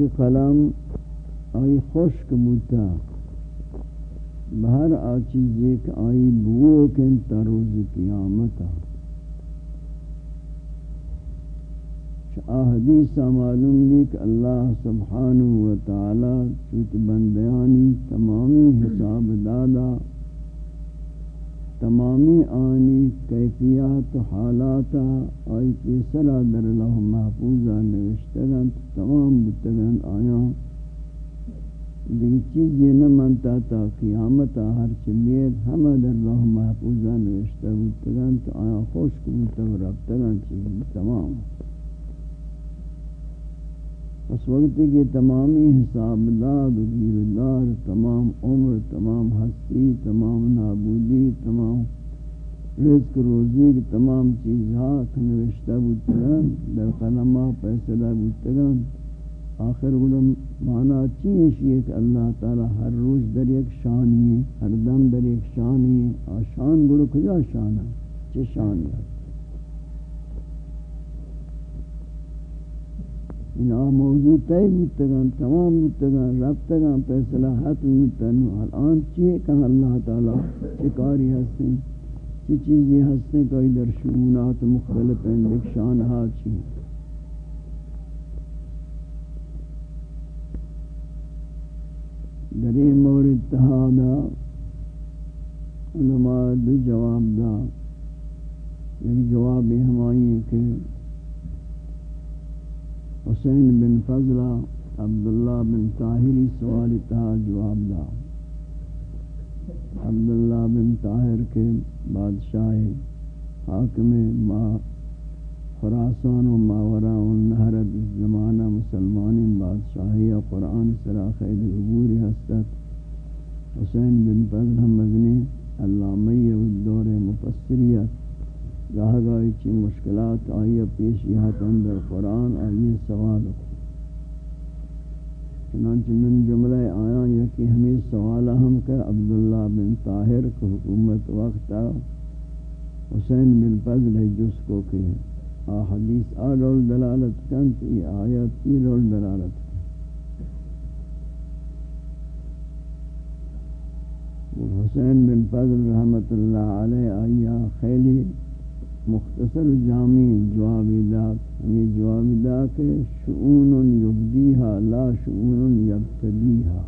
بتحقیق قلم آئی خشک بوتا بہر آ چیز ایک آئی بو کن تروز قیامتا حدیثہ معلوم بھی کہ اللہ سبحانہ وتعالی چوت بندیانی تمامی حساب دادا تمامی آنی کیفیات و حالات آئی پیسرا در اللہ محفوظہ نوشتگن تمام بتگن آیا. دیکھ چیز یہ نہ منتا تا قیامتا ہر چمید ہمہ در اللہ محفوظہ نوشتہ بتگن تو آیا خوش کو و ربتگن چیز تمام. اس وقت کہ تمامی حساب داد و گیردار تمام عمر، تمام ہستی، تمام نابودی، تمام رزق، روزی کی تمام چیزات نوشتہ بودتگن در قلمہ فیصلہ بودتگن آخر گلم معنی چیز یہ کہ اللہ تعالی ہر روز در ایک شانی ہے، ہر دم در ایک شانی ہے، آشان گلو کجا شان ہے؟ چه شانی ہے؟ ان موضوع تی بودتگان تمام بودتگان ربتگان فیصلہ حت بودتن الان چیئے کہ اللہ تعالی چکاری ہستیں، چی چیزی ہستے کوئی در شعونات مختلف اندک شانہا چی در این مورد تہادا علماء دو جواب دا ایک جواب ہمائی ہے کہ حسین بن فضلہ عبداللہ بن طاہری سوال تہا جواب دا۔ عبداللہ بن طاہر کے بادشاہ حاکم ما خراسان و ماورا النہر زمانہ مسلمانی بادشاہی قرآن سرا خید عبور حسد حسین بن فضل مدنی علامہ الدور مفسریت۔ گاہ گاہی چی مشکلات آئیے پیشی حتن در قرآن آئیے سوال چنانچہ من جملہ آیا یہ کہ ہمیں سوال ہم کہ عبداللہ بن طاہر کو حکومت وقت حسین بن فضل ہے، جس کو کہ آ حدیث، آ رول دلالت کن تو یہ آیت تی رول دلالت کن حسین بن فضل رحمت اللہ علیہ آیا خیلی مختصر جامع جواب داد. یعنی ہمیں جواب دا کہ شعون یبدیہا لا شعون یبتدیہا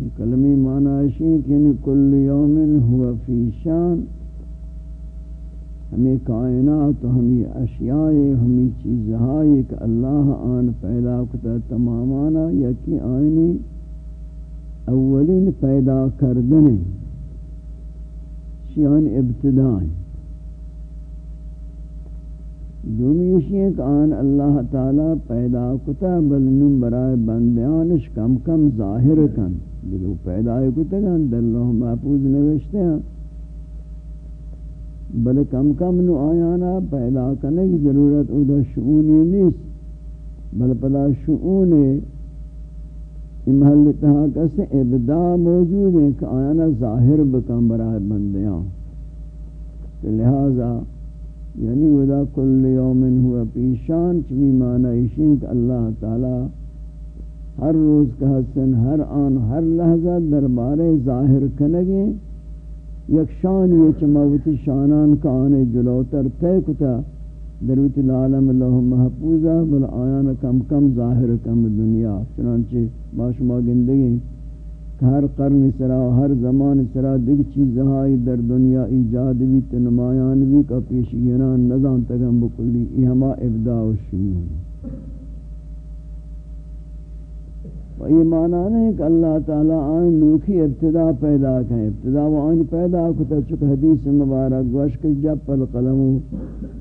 یہ کلمی معنی ہے کہ یعنی کل یوم ہوا فی شان. ہمیں کائنات ہمیں اشیاء ہمیں چیزہائی کہ اللہ آن پیدا کتا تمامانا یکی آئینی اولین پیدا کردن شیان ابتدائیں دومی کہ آن اللہ تعالی پیدا کتا بلنم برائے بندیانش کم کم ظاہر کن. جلو پیدا کتا گن در اللہ محفوظ نوشتے ہیں. بل کم کم نو آیانا پیدا کرنے کی ضرورت ادھا شعونی نیست. بل پدا شعون محل تہا کسے ابدا موجود ہے کہ آیانا ظاہر بکن برای بندیاں۔ لہذا یعنی ودا کل یومن ہوا پیشان، چمی معنی اشین کہ اللہ تعالی ہر روز کا حسن، ہر آن، ہر لحظہ دربار ظاہر کنگے۔ یک شان یہ چموتی شانان کا آنے جلوتر تے کتا دروت العالم اللہم محفوظہ، بل آیان کم کم ظاہر کم دنیا. چنانچہ باشما گندگی ہر قرن سرا ہر زمان سرا دیکھ چیزہائی در دنیا ایجاد بھی تنمایان بھی کا پیشگینان نظام تگم بکلی. یہ ہما ابداع و شنون یہ معنی نہیں کہ اللہ تعالیٰ آئین نوکی ابتدا پیدا کریں، ابتدا و آئین پیدا کتا چکہ حدیث مبارک گوشک جب القلم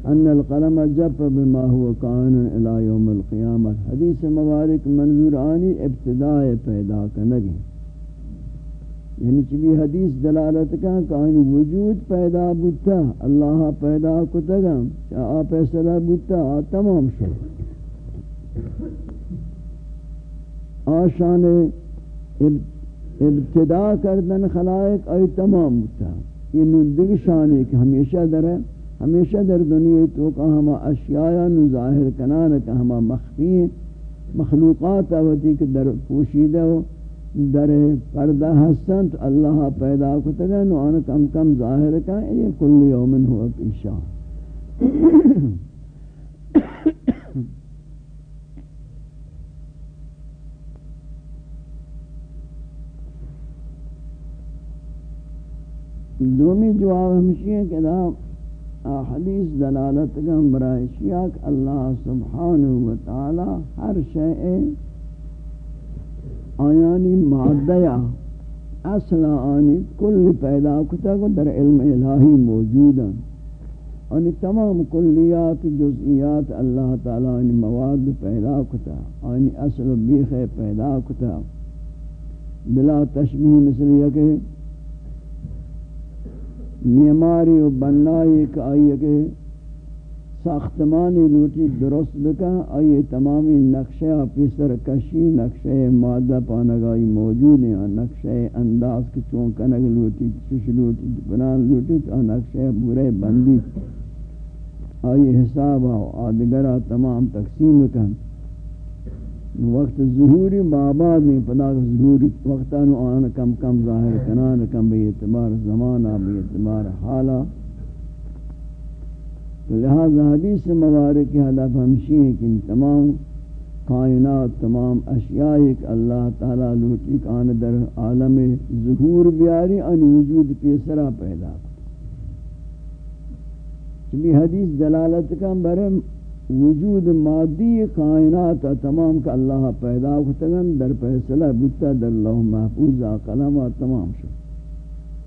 ان القلم جب بما ہوا کائن الى یوم القیامت۔ حدیث مبارک منظور آنی ابتدا پیدا کرنگی یعنی چبی حدیث دلالت کا کہ وجود پیدا بودتا، اللہ پیدا کتا گا، چاہ آپ ایسا بودتا تمام شد۔ آشان ابتدا کردن خلائق ای تمام ہوتا یہ نندگ شان ہے کہ ہمیشہ در ہے، ہمیشہ در دنیا تو کہ ہما اشیاء نو ظاہر کنان کہ ہما مخفی مخلوقات ہوتی کہ در پوشیدہ ہو، در پردہ حسن تو اللہ پیدا کتا گا نو آن کم کم ظاہر کا یہ کل یومن ہوا پیشان دومی جواب ہمشی ہے کہ دا حدیث دلالت کا برای شیعہ کہ اللہ سبحانہ وتعالی ہر شئے آیانی مادیا اصل آنی کل پیدا کتا کو در علم الہی موجودا آنی تمام کلیات جزئیات اللہ تعالی آنی مواد پیدا کتا آنی اصل بیخ پیدا کتا۔ بلا تشبیح مثل یہ کہ میماری و بنائی کہ آئیے کہ ساختمانی لوٹی درست بکا آئیے تمامی نقشہ پیسر کشی نقشہ مادہ پانگائی موجود ہیں نقشہ انداز کی چونکنگ لوٹی، چش لوٹی، بنان لوٹی تو نقشہ بورے بندی۔ آئیے حساب آدگرہ تمام تقسیم کن وقت ظہوری باباد میں پدا ظہوری وقتان آن کم کم ظاہر کنان، کم بے اعتبار زمانہ بے اعتبار حالہ لہذا حدیث مبارک حدف ہمشی ہیں کہ تمام کائنات، تمام اشیاء ایک اللہ تعالیٰ لوٹی کان در عالم ظہور بیاری ان وجود پیسرا پیدا چبی حدیث دلالت کا برے وجود مادی کائنات تمام کا اللہ پیدا کتگن در فیصلہ بتا در اللہ محفوظہ قلم و تمام شو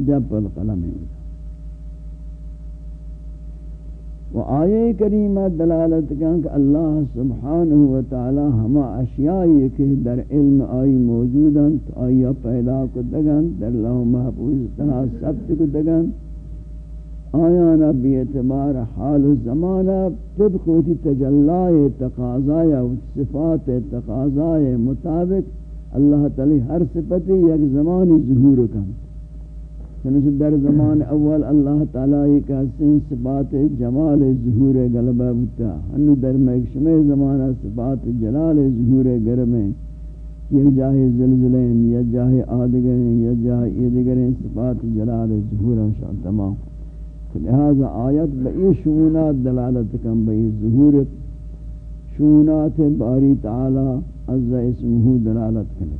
جب پر قلم ہے و آیے کریمہ دلالت کن کہ اللہ سبحانہ و تعالی ہما اشیائی کہ در علم آئی موجودن، تو آئی پیدا کو دگن در اللہ محفوظ تنہا سبت کو دگن آیانا بی اعتبار حال زمانہ طبق ہوتی تجلائے تقاضائے صفات تقاضائے مطابق اللہ تعالی ہر صفتی یک زمانی ظہور کن۔ چنانچہ در زمان اول اللہ تعالی کا سن صفات جمال ظہور غلبہ بتا ہنو در مکشم زمانہ صفات جلال ظہور گرمیں یہ جاہے زلزلیں یا جاہے آدگریں یا جاہے ایدگریں صفات جلال ظہور شاء تمام۔ لہذا آیت بئی شونات دلالت کم بئی ظہور شونات باری تعالی عز اسمہ دلالت کرنے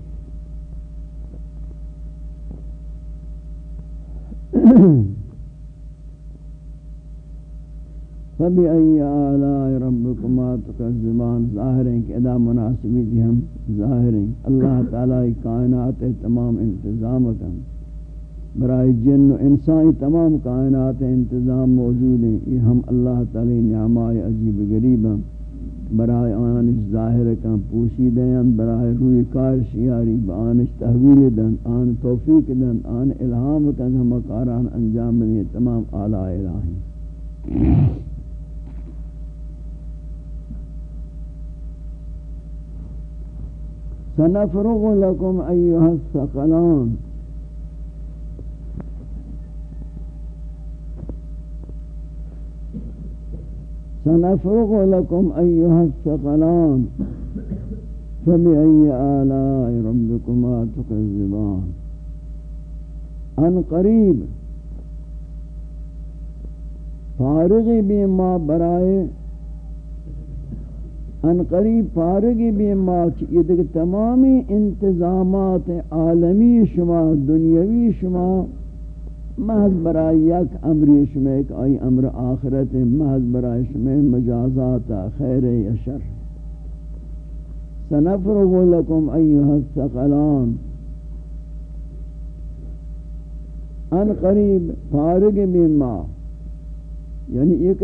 فبأي آلاء ربكما تكذبان؟ ظاہر ہیں کہ ادا مناسبی دی ہم ظاہر ہیں۔ اللہ تعالی کائنات تمام انتظام کن۔ برائے جن و انسان تمام کائنات انتظام موجود ہیں۔ یہ ہم اللہ تعالی نعمائے عجیب غریب ہیں۔ برائے آنش ظاہر کا پوشی دیں برائے روی کار شیاری بآنش تحویل دن، آن توفیق دن، آن الہام کا ہم کاران انجام دیں تمام آلاء الہی سنفرغ لكم أيها الثقلان۔ سنفرغ لكم أيها الثقلان. فبأي آلاء ربكما تكذبان. ان قریب فارغی بھی ما برائے ان قریب فارغی بھی ما یہ تمامی انتظامات عالمی شما، دنیاوی شما محض برای یک امری شما ایک آئی امر آخرت، محض برای شما مجازات خیر یا شر. سنفرغ لکم ایها الثقلان. ان قریب فارغ مما. یعنی ایک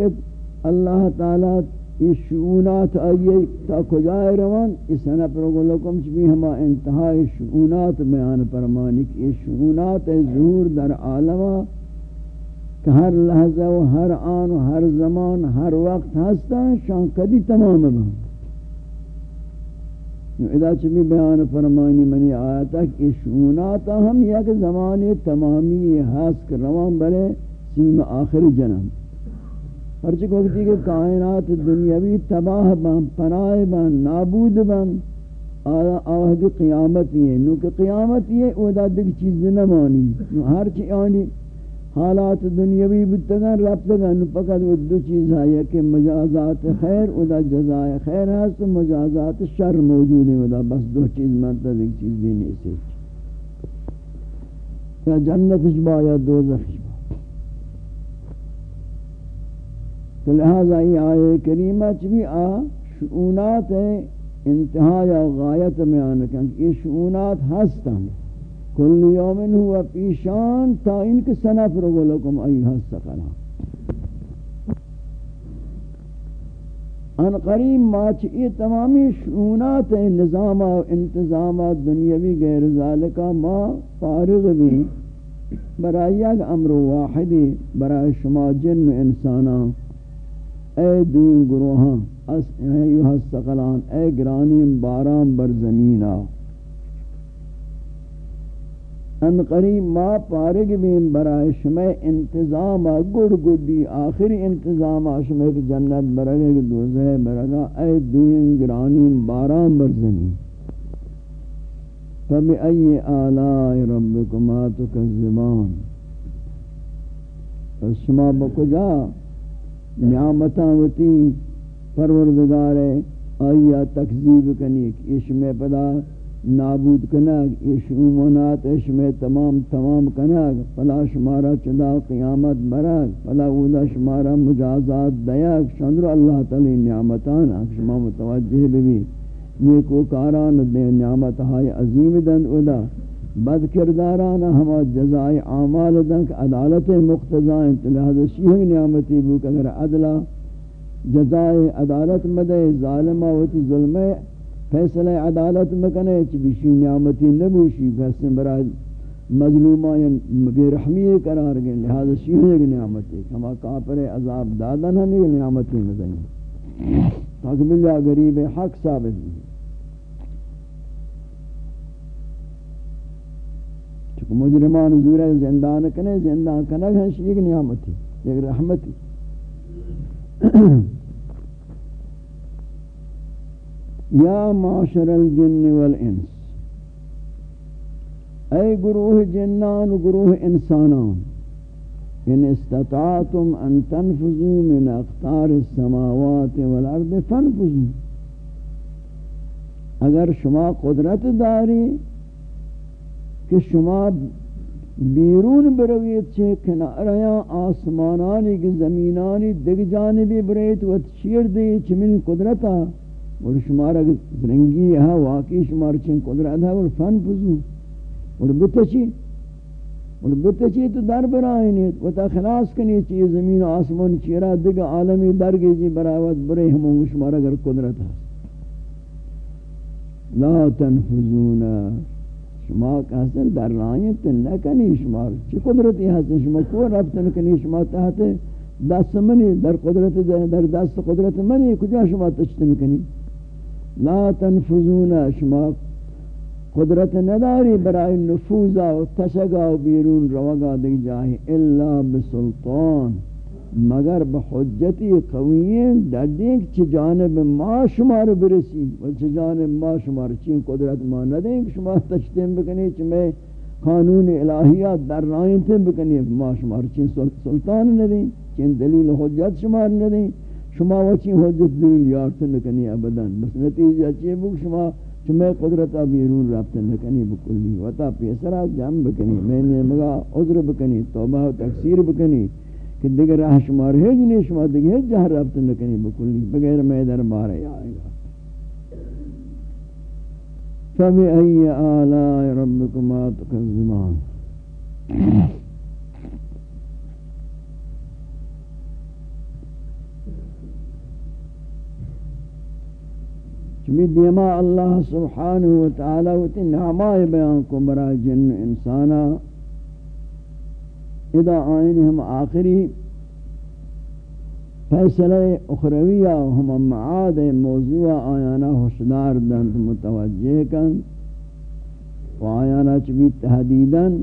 اللہ تعالی یہ شعونات آئیے تا کجائے روان، اس سنہ پر لکم چبی ہما انتہائی شعونات بیان فرمانی کہ یہ شعونات ظہور در عالمہ کہ ہر لحظہ و ہر آن و ہر زمان، ہر وقت ہستا شان کدی تمام بہن۔ ادا چبی بیان فرمانی منی آیتا کہ یہ شعونات ہم یک زمان تمامی حسک روان بلے سیم آخر جنم۔ ہرچی وقتی کہ کائنات دنیاوی تباہ بن، پناہ بن، نابود بن آہد قیامت یہ نو کہ قیامت یہ او دا دیکھ چیز نہ مانی نو ہرچی آنی حالات دنیاوی بتگن ربتگن نو پکت وہ دو چیز ہے کہ مجازات خیر، او دا جزائے خیر ہے تو مجازات شر موجود ہے او دا بس دو چیز منتا دیکھ چیز دینی سے۔ یا جنتش با یا دوزخش با تو لہذا یہ آئے کریمہ چبی آ، شعونات انتہا یا غایت میں آنے کہ یہ شعونات ہستن۔ کل یومن ہوا پیشان تا ان کے سنف سنفرغ لکم ایوہ السقلان ان قریب ماچ یہ تمامی شعونات ہیں، نظام و انتظامات دنیاوی غیر ذالکہ ما فارغ بھی۔ برای یک امر واحدی برای شما جن و انسانان اے دین گروہاں، اس ایوہ السقلان، اے گرانیم باران بر زمینہ ان قریب ما پارگ بیم برای شمع انتظام گڑ گڑی آخری انتظام شمع کی جنت برگے کی دوزہ برگا اے دوین گرانی باران برزنی فبئی آلائی ربکما تکذبان۔ پس شما بکجا نعمتاں وتی پروردگار آیا تکذیب کنی کہ میں پدا نابود کنگ اشمونات اشم تمام تمام کنگ، پلا شمارا چدا قیامت برگ، پلا اودا شمارا مجازات دیگ شندر اللہ تعالی نعمتان شما متوجہ بھی نیکو کاران دے نعمت ہائی عظیم دن اودا بد کرداران ہما جزائے اعمال دن عدالت مقتضائیں لہذا شیح نعمتی بوک اگر عدلہ جزائے عدالت مدے ظالمہ ہوتی ظلمہ فیصلہ عدالت مکنے چ بشی نعمتی نبوشی گسن برای مظلومان بے رحمی قرار گئے لہذا شیئے ایک نعمت ہے ہما کافر عذاب دادن ہم ایک نعمتی مدنی تاکہ بلہ غریب حق ثابت بھی مجرمان زورہ زندان کنے زندان کنگ ہنشی ایک نعمتی ایک رحمتی. یا معاشر الجن والانس. اے گروہ جنان گروہ انسانان ان استطاعتم ان تنفذوا من اقطار السماوات والارض فانفذوا. اگر شما قدرت داری کہ شما بیرون برویت چھے کناریا، آسمانانی کی زمینانی دگ جانبی بریت و تشیر دی چھ قدرتا، اور شمار رنگی ہے واقعی شمار چین قدرت ہے اور فن پزو اور بتچی اور بتچی تو در برائنی و تا خلاص کنی چی زمین و آسمان چیرا دیگا عالمی درگی جی براوت برے ہمون شمار اگر قدرت ہے لا تنفذون شما کہتے در رائیں تن نکنی شمار چی قدرتی ہستن شما کو رفتن کنی شما تحت دست منی؟ در قدرت در دست قدرت منی؟ کجا شما تشتن کنی؟ لا تنفذون. شما قدرت نداری برای نفوذا و تشگا و بیرون روگا دیکھ جاہی الا بسلطان. مگر بحجتی قویین در دیکھ چی جانب ما شما رو برسی و چی جانب ما شما رو چین قدرت ما ندیں شما تشتیم بکنی چی میں قانون الہیات در رائن تیم بکنی ما شما رو چین سلطان ندیں چین دلیل حجت شما رو ندیں شما وچی حجت دلیل یارت نکنی ابدا. بس نتیجہ چی بک شما شما قدرت بیرون رابط نکنی بکلی. وطا پیسرا جم بکنی، میں نے مگا عذر بکنی، توبہ و تکثیر بکنی. کہ دیگر راہ شما رہے جنی شما دیگر جہر رابط نکنی بکلی بغیر میں در بارے آئے گا۔ فَبِأَيِّ آلَاءِ رَبِّكُمَا تُكَذِّبَانِ۔ چمی دیما اللہ سبحانہ وتعالی وتی نعمائے بیان کو برا جن انسانا اذا آئین ہم آخری فیصلہ اخرویہ ہم معاد موضوع آیانا حسدار دند متوجہ کن و آیانا چمی تحدیدن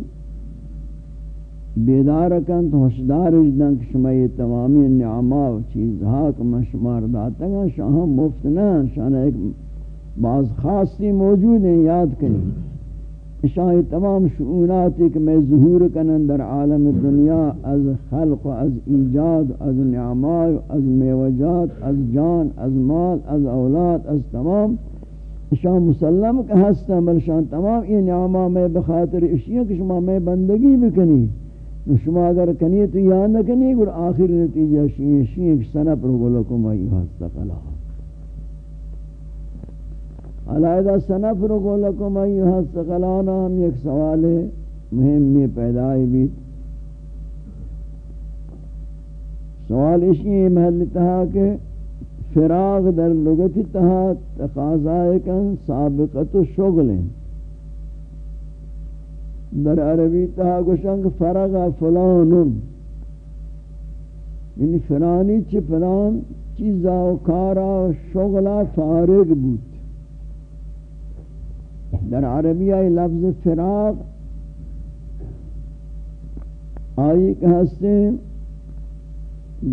بیدار کن تو حسدار اجدن کہ شما یہ تمامی نعماء و چیزہا کہ من شمار داتا گا شاہم مفت نا شاہم ایک بعض خاصی موجود ہیں، یاد کنی۔ شاہی تمام شعوناتی کہ میں ظہور کنن در عالم دنیا، از خلق و از ایجاد، از نعماء از میوجات، از جان، از مال، از اولاد، از تمام شاہ مسلم کا ہستا بل شان تمام یہ نعماء میں بخاطر اشیاء کہ شما میں بندگی بکنی. شما اگر کنی تو یا نہ کنی گر آخر نتیجہ شیئے شیئے کہ سنہ پر گلکم ایوہ استقلا علیدہ سنہ پر گلکم ایوہ استقلانا ہم ایک سوال ہے، مہم میں پیدائی بھی سوال اسی محل تہا کہ فراغ در لغت تہا تقاضائے کن سابقت شغلیں در عربی تہا گوشنگ فرغ فلان یعنی فلانی چی فلان چیزا و کارا و شغلا فارغ بود۔ در عربی آئی لفظ فراغ آئی کہ ہستے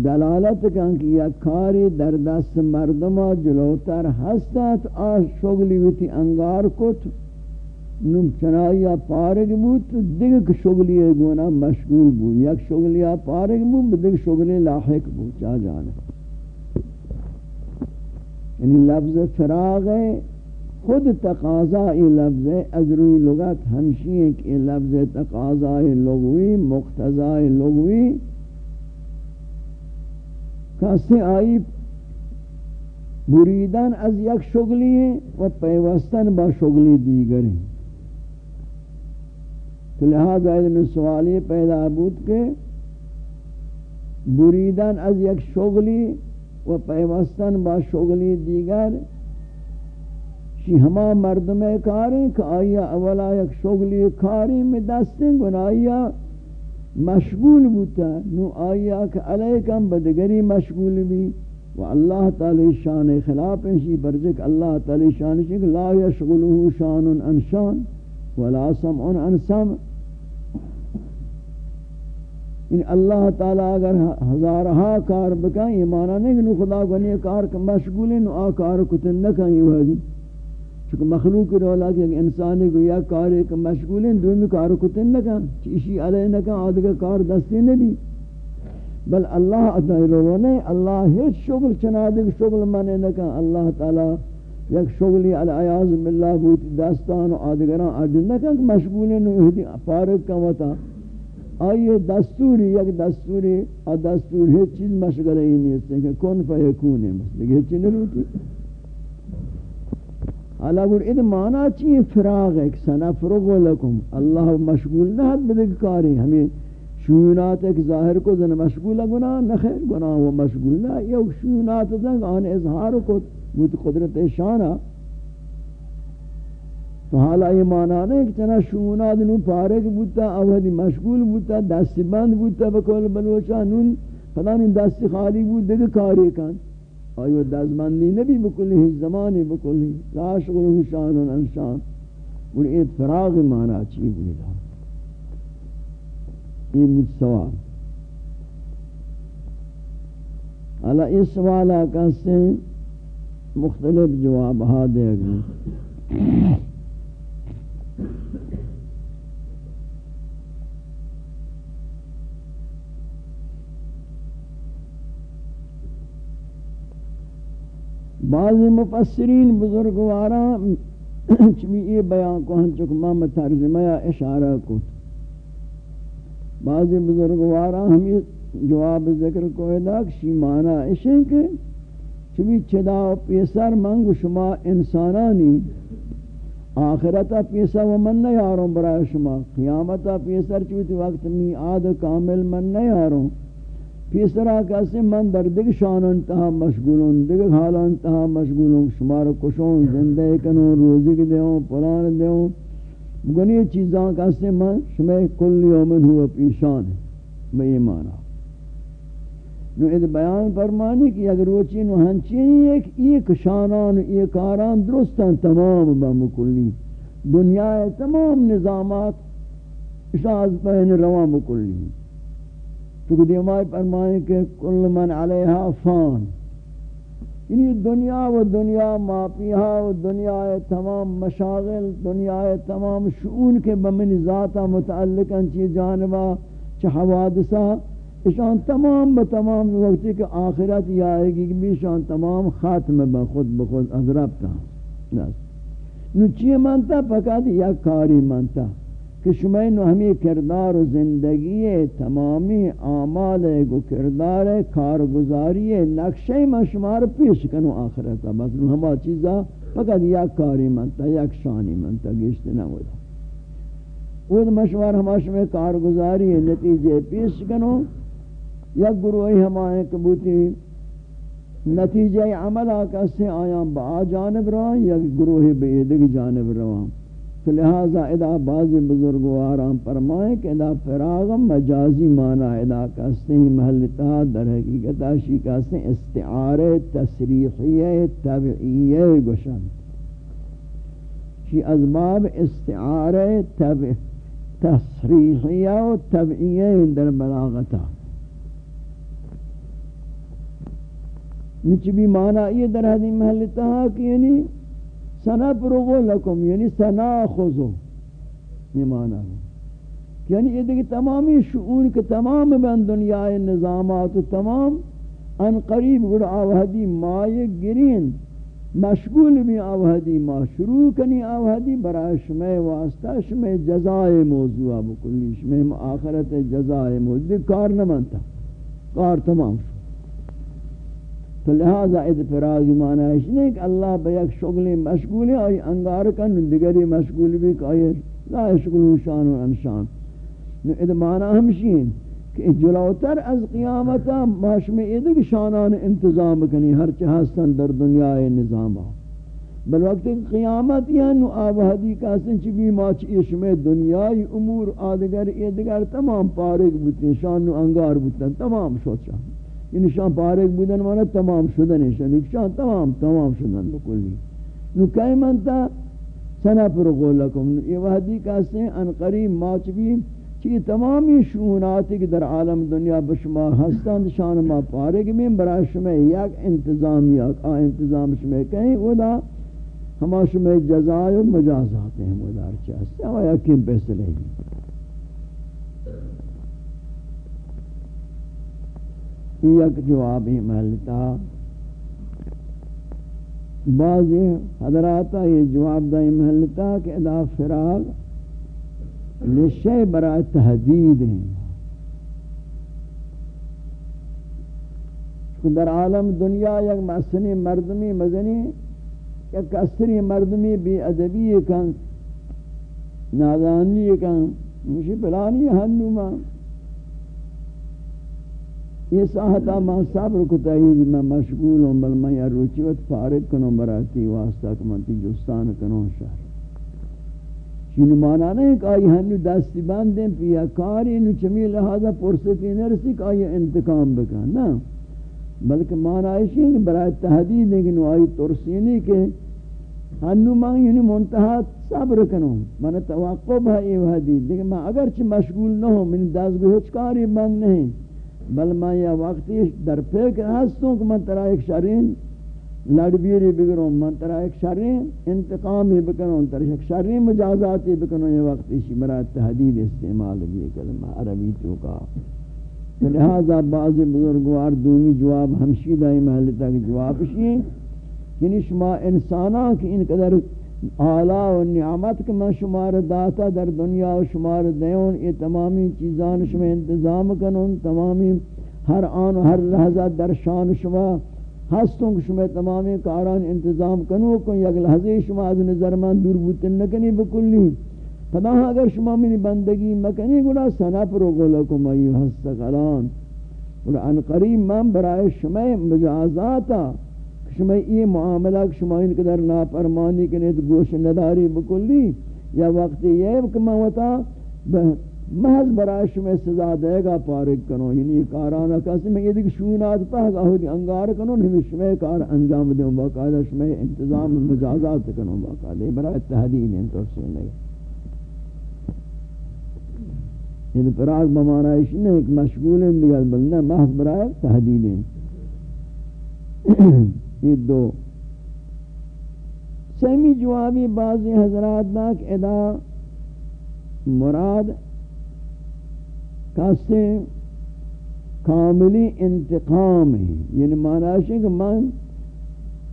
دلالت کن کہ یک کاری در دست مردمہ جلوتر ہستت آ شغلی ویتی انگار کت، نم چنائی پارگ بود، دیگه که شغلی گونا مشغول بود. یک شغلی پارگ بود، دیگه شغلی لاحق بود. چا جانب یعنی لفظ فراغ خود تقاضائی لفظ از روی لغت ہمشی ہے کہ لفظ تقاضائی لغوی مقتضائی لغوی. کسی آئی بریدن از یک شغلی و پیوستن با شغلی دیگر ہیں تو لہذا ادن سوالی پیدا بود کہ بریدن از یک شغلی و پیوستن با شغلی دیگر شی ہما مردم کاری کہ آیا اولا یک شغلی کاری میں دستیں گن آیا مشغول بوتا نو آیا کہ علیکم بدگری مشغول بھی و اللہ تعالی شان خلاف شی جی برزک اللہ تعالی شان شی لا یشغلہ شان ان شان ولا سمع ان سمع ان اللہ تعالی اگر ہزارہا کار بکا یہ معنی نہیں کہ خدا گنی کار مشغول ہیں، نو آ کار کتن نہ کہیں یہ ہے چونکہ مخلوق رولا کہ انسانی کو یا کار ایک مشغول ہیں، دومی کار کتن نہ کہیں چیشی علیہ نہ کہیں آدھگا کار دستی نبی۔ بل اللہ اتنا رولا نہیں اللہ ہیچ شغل چنا دے شغل مانے نہ کہیں اللہ تعالی یک شغلی علی عیاض باللہ بوتی دستان و آدھگران آدھگر نہ کہیں مشغول ہیں نو پارک کا وطا۔ آئیے دستوری، یک دستوری، آ دستور ہیچ چیز مشغل ہی نہیں ہے کہ کون فیکون ہے مثل ہیچ چیز نہیں ہوتی حالا گر اد مانا چیئے فراغ ایک سنفرغ لکم. اللہ مشغول نہ حد بدک کاری. ہمیں شونات ایک ظاہر کو زن مشغول گناہ نخیر گناہ وہ مشغول نہ. یہ شونات زن آن اظہار کو قدرت شانہ. تو حالا یہ معنی نہیں کہ چنا شونات نو پارک بوتا اوہدی مشغول بوتا دست بند بوتا بکل بلوچا نون پدا نون دست خالی بود دیگه کاری کن. آئیو دست نبی بکلی ہی زمانی بکلی، لا شغل شان و انشان اور ایت فراغ معنی چی بودا یہ مجھ سوال. حالا اس سوالہ کا سے مختلف جواب ہاں دے گئے بعض مفسرین بزرگوارا چمی یہ بیان کو ہم چکمہ میں ترجمہ یا اشارہ کو بعض بزرگوارا ہم یہ جواب ذکر کو ادا کشی معنی اشیں کہ چمی چدا و پیسر منگ شما انسانانی آخرتا پیسا و من نیاروں برای شما قیامتا پیسر چوتی وقت می آد کامل من نیاروں۔ پیسرا کسی من در دیگ شان انتہا مشغولون دیگ حال انتہا مشغولون، شمار کشون زندہ کنون، روزی کی دیوں پلان دیوں گنی چیزاں کسی من شمی کل یومن ہوا پیشان ہے میں یہ مانا نو اد بیان فرمانی کہ اگر وہ چین و ہنچین ایک ایک شانان، ایک آران درستان تمام بمکلی دنیا تمام نظامات اشاز بہن روان بکلی چونکہ دیمائی فرمائیں کہ کل من علیہا فان۔ یعنی دنیا و دنیا ماپیہا و دنیا تمام مشاغل، دنیا تمام شعون کے بمن ذاتا متعلقا چی جانبا چی حوادثا اشان تمام بتمام وقتی کہ آخرت یہ آئے گی کہ اشان تمام خاتم بخود بخود از ربتا نو چی منتا؟ فقط یا کاری منتا۔ کہ شمائی نو ہمیں کردار و زندگی تمامی آمال گو کردار کارگزاری نقشہ ما شمار پیش کنو آخرتا بس نو ہما چیزا فقط یک کاری منتا یک شانی منتا گشت نمودا وہ مشوار ہما شمائی کارگزاری نتیجے پیش کنو. یک گروہی ہمائیں کبوتی نتیجہ عمل آکا سے آیاں با جانب روان یک گروہی بیدگ جانب روان لہذا ادا بعض بزرگواران فرمائیں کہ ادا فراغم مجازی معنی ادا کہتے ہیں محلتہ در حقیقت آشی کہتے ہیں استعار تصریحی طبعی گوشن شی ازباب استعار تصریحیہ و طبعیہ در بلاغتا نیچ بھی معنی یہ در حدی محلتا کہ یعنی سنبرغو لکم یعنی سناخذو یہ معنی ہے۔ یعنی یہ دیکھ تمامی شعور کے تمام بین دنیا نظامات و تمام ان قریب گڑ آوہدی مائے گرین، مشغول بھی آوہدی ما شروع کنی آوہدی، برای شمع واسطہ، شمع جزائے موضوع بکلی شمع آخرت جزائے موضوع، کار نہ منتا کار تمام شو تو لہذا ادفراز معنی ہے نہیں کہ اللہ بیک شغل مشغول ہے، آئی انگار کن، دیگری مشغول بھی کہ آئی لا شغل شان و انشان۔ اد معنی ہمشین کہ جلوتر از قیامتا ماشم ادھگ شانان انتظام کنی، ہر چہستن در دنیا نظامہ بل وقت قیامت یا نو آبادی کا سن چی بھی ماچ اشم دنیای امور آدگر، ادگر تمام پارک بودن شان نو انگار بودن تمام شد شان یعنی شان پارک بودن مانا تمام شدن شان. شان تمام تمام شدن بکلی نو کئی منتا سنا پر قولکم یہ وحدی کا سن ان قریب ماچ بھی چی تمامی شوناتی کہ در عالم دنیا بشما ہستند شان ما پارے میں برای شما یک انتظام یک آ انتظام شما کہیں ودا ہما شما جزائے و مجازات ہیں ودا چاہتے ہیں. یا کم پیسے لے یک جواب ہی محلتا بعضی حضراتا یہ جواب دائی محلتا کہ ادا فراغ نشے برای تحدید ہیں۔ در عالم دنیا یک محسنی مردمی مزنی، یک کسری مردمی بی ادبی کن، نادانی کن، مجھے پلانی ہنو ماں یہ ساہتا ماں صبر کتا ہی میں مشغول ہوں، بل میں یا روچیوت فارغ کنوں، براتی واسطہ کمانتی جستان کنوں شہر۔ چین مانا نہیں کہ آئی ہنو دستی باندیں پیا کاری نو چمی لہذا پرستی نرسی کہ آئی انتقام بکن نا بلکہ مانا ایشی ہے کہ برای تحدید ہے کہ نو آئی ترسینی کے ہنو مان یعنی منتحہ صبر کنو من توقع بھا یہ حدید لیکن میں اگرچہ مشغول نہ ہوں من دستگو ہچ کاری بند نہیں۔ بل میں یہ وقتی در فکر ہستوں کہ من ترا ایک شرین لڑ بیری بگروں من ترا ایک شرری انتقامی بکنوں تر ایک شرری مجازاتی بکنوں یہ وقت اسی برای تحدید استعمال بھی کلمہ عربی تو کا لہذا بعض بزرگوار دومی جواب ہمشی دائی محل تک جواب اسی یعنی شما انسانا کی ان قدر اعلیٰ و نعمت کہ میں شمار داتا در دنیا و شمار دیون، یہ تمامی چیزان شما انتظام کنون، تمامی ہر آن و ہر لحظہ در شان شما ہستوں کہ شما تمامی کاران انتظام کنو، کن یک لحظے شما از نظر من دور بوتن نکنی بکلی۔ پدا اگر شما منی بندگی مکنی گوڑا سنا پر غلکم ایو ہستقلان گوڑا ان قریب من برای شما مجازاتا۔ شما یہ معاملہ شما ان قدر ناپرمانی کنی تو گوش نداری بکلی، یا وقت یہ کہ میں ہوتا محض برای شما سزا دے گا پارک کنو. یعنی کارانا کسی میں یہ دیکھ شونات پاک آہودی انگار کنو نہیں شما کار انجام دیں باقاعدہ شما انتظام مجازات کنو. باقاعدہ برای تحدین ان طرف سے نہیں یہ پراغ بمانا اس نے ایک مشغول اندگل بلنا محض برای تحدین یہ دو۔ سیمی جوابی بعضی حضرات ناک ادا مراد کاسے کاملی انتقام ہے۔ یعنی معنی ہے کہ من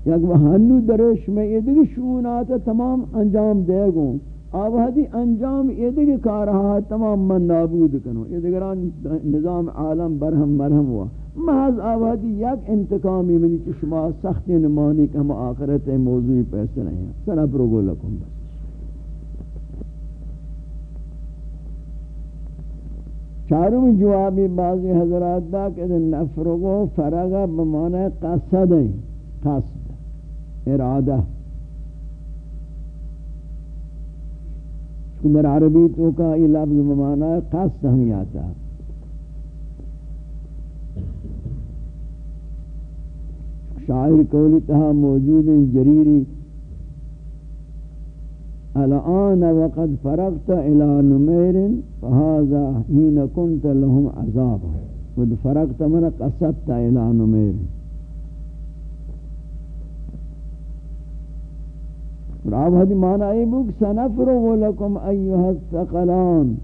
یک وحنو درش میں یہ دیکھ شونات تمام انجام دے گوں آوہدی انجام یہ دیکھ کارہا تمام من نابود کنو۔ یہ دیکھ نظام عالم برہم مرہم ہوا۔ محض آوہدی یک انتقامی منی چشما سختی نمانی کہ ہم آخرت موضوعی پیسے نہیں ہیں سنہ پروگو لکم بس. چاروں جوابی بعضی حضرات دا کہ نفرغو فرغا بمعنی قصد ہیں قصد. ارادہ در عربی تو کا یہ لفظ بمعنی قصد ہم آتا شاعر قولی تہا موجود جریری۔ الان وقد فرغت إلى نمير فهذا حين كنت لهم عذاب۔ قد فرغت من قصدت إلى نمير راب هذه معنى اي بوك سنفرغ لكم ايها الثقلان۔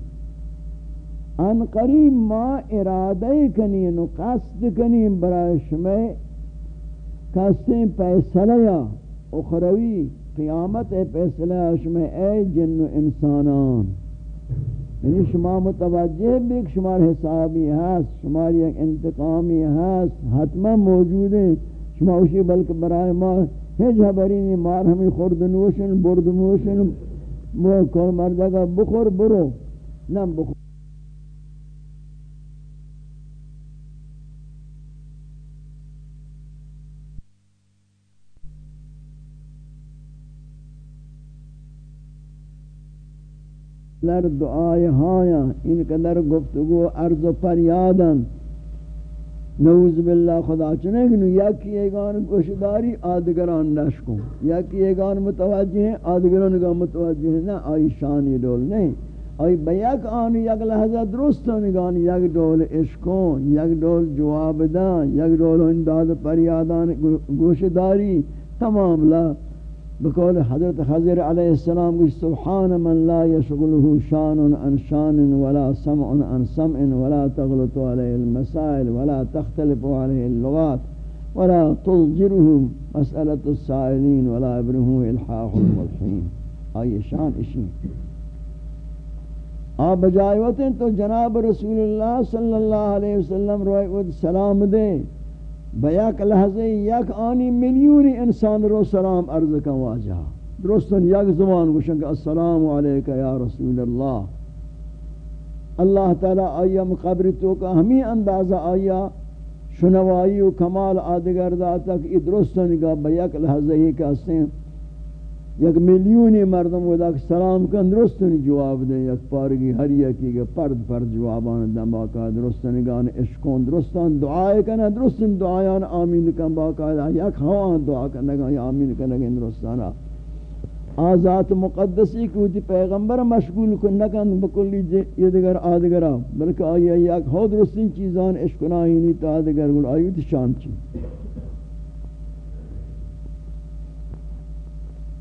ان قریب ما ارادہ کنی نو قصد کنی برای شما قصد پیسلہ یا اخروی قیامت پیسلہ شما اے جن و انسانان۔ یعنی شما متوجہ بھی شمار حسابی ہست شمار یک انتقامی ہست حتما موجود ہیں۔ شما اسی بلکہ برای ما ہیچ حبری نہیں، مار ہمیں خورد نوشن، برد نوشن مو کل مردگا بخور برو نہ بخور۔ قدر دعای ہایا ان قدر گفتگو عرض و پریادن نعوذ باللہ خدا چنے گنو یکی ایگان گوشداری، آدگران نشکوں یکی ایگان متوجہ ہیں، آدگران کا متوجہ ہیں. نا آئی شانی ڈول نہیں. آئی بیک آنی یک لحظہ درست نگان یک ڈول عشقوں یک ڈول جواب دان، یک ڈول انداد پریادان گوشداری. تمام لا بقول حضرت خضر علیہ السلام قال سبحان من لا يشغله شان عن شان ولا سمع عن سمع ولا تغلط عليه المسائل ولا تختلف عليه اللغات ولا تضجره مسألة السائلين ولا ابنه الحاح الملحين آئی شان اشی۔ آپ بجائے تو جناب رسول اللہ صلی اللہ علیہ وسلم روئے سلام دے۔ بیاک لحظه یک آنی میلیونی انسان رو سلام عرض کا واجه درستن یک زمان گوشن که السلام علیکہ یا رسول اللہ اللہ تعالی آیا مقبر تو کا ہمیں اندازہ آیا شنوائی و کمال آدگر داتا کہ درستن کا بیاک لحظه ہی کہتے یک میلیونی مردم ودا سلام کن، درستن جواب دیں یک پارگی ہر یکی کہ پرد پرد جوابان دن باقا درستن گان عشقون درستان دعائے کنا درستن دعایان آمین کن باقا یک ہوان دعا کن گا آمین کن گا درستان. آزات مقدسی کو تی پیغمبر مشغول کن نکن بکلی یہ دیگر آدگرہ بلکہ آئی یک ہو درستن چیزان عشقنائی نہیں تا آدگر گل آئیو تی شان چی؟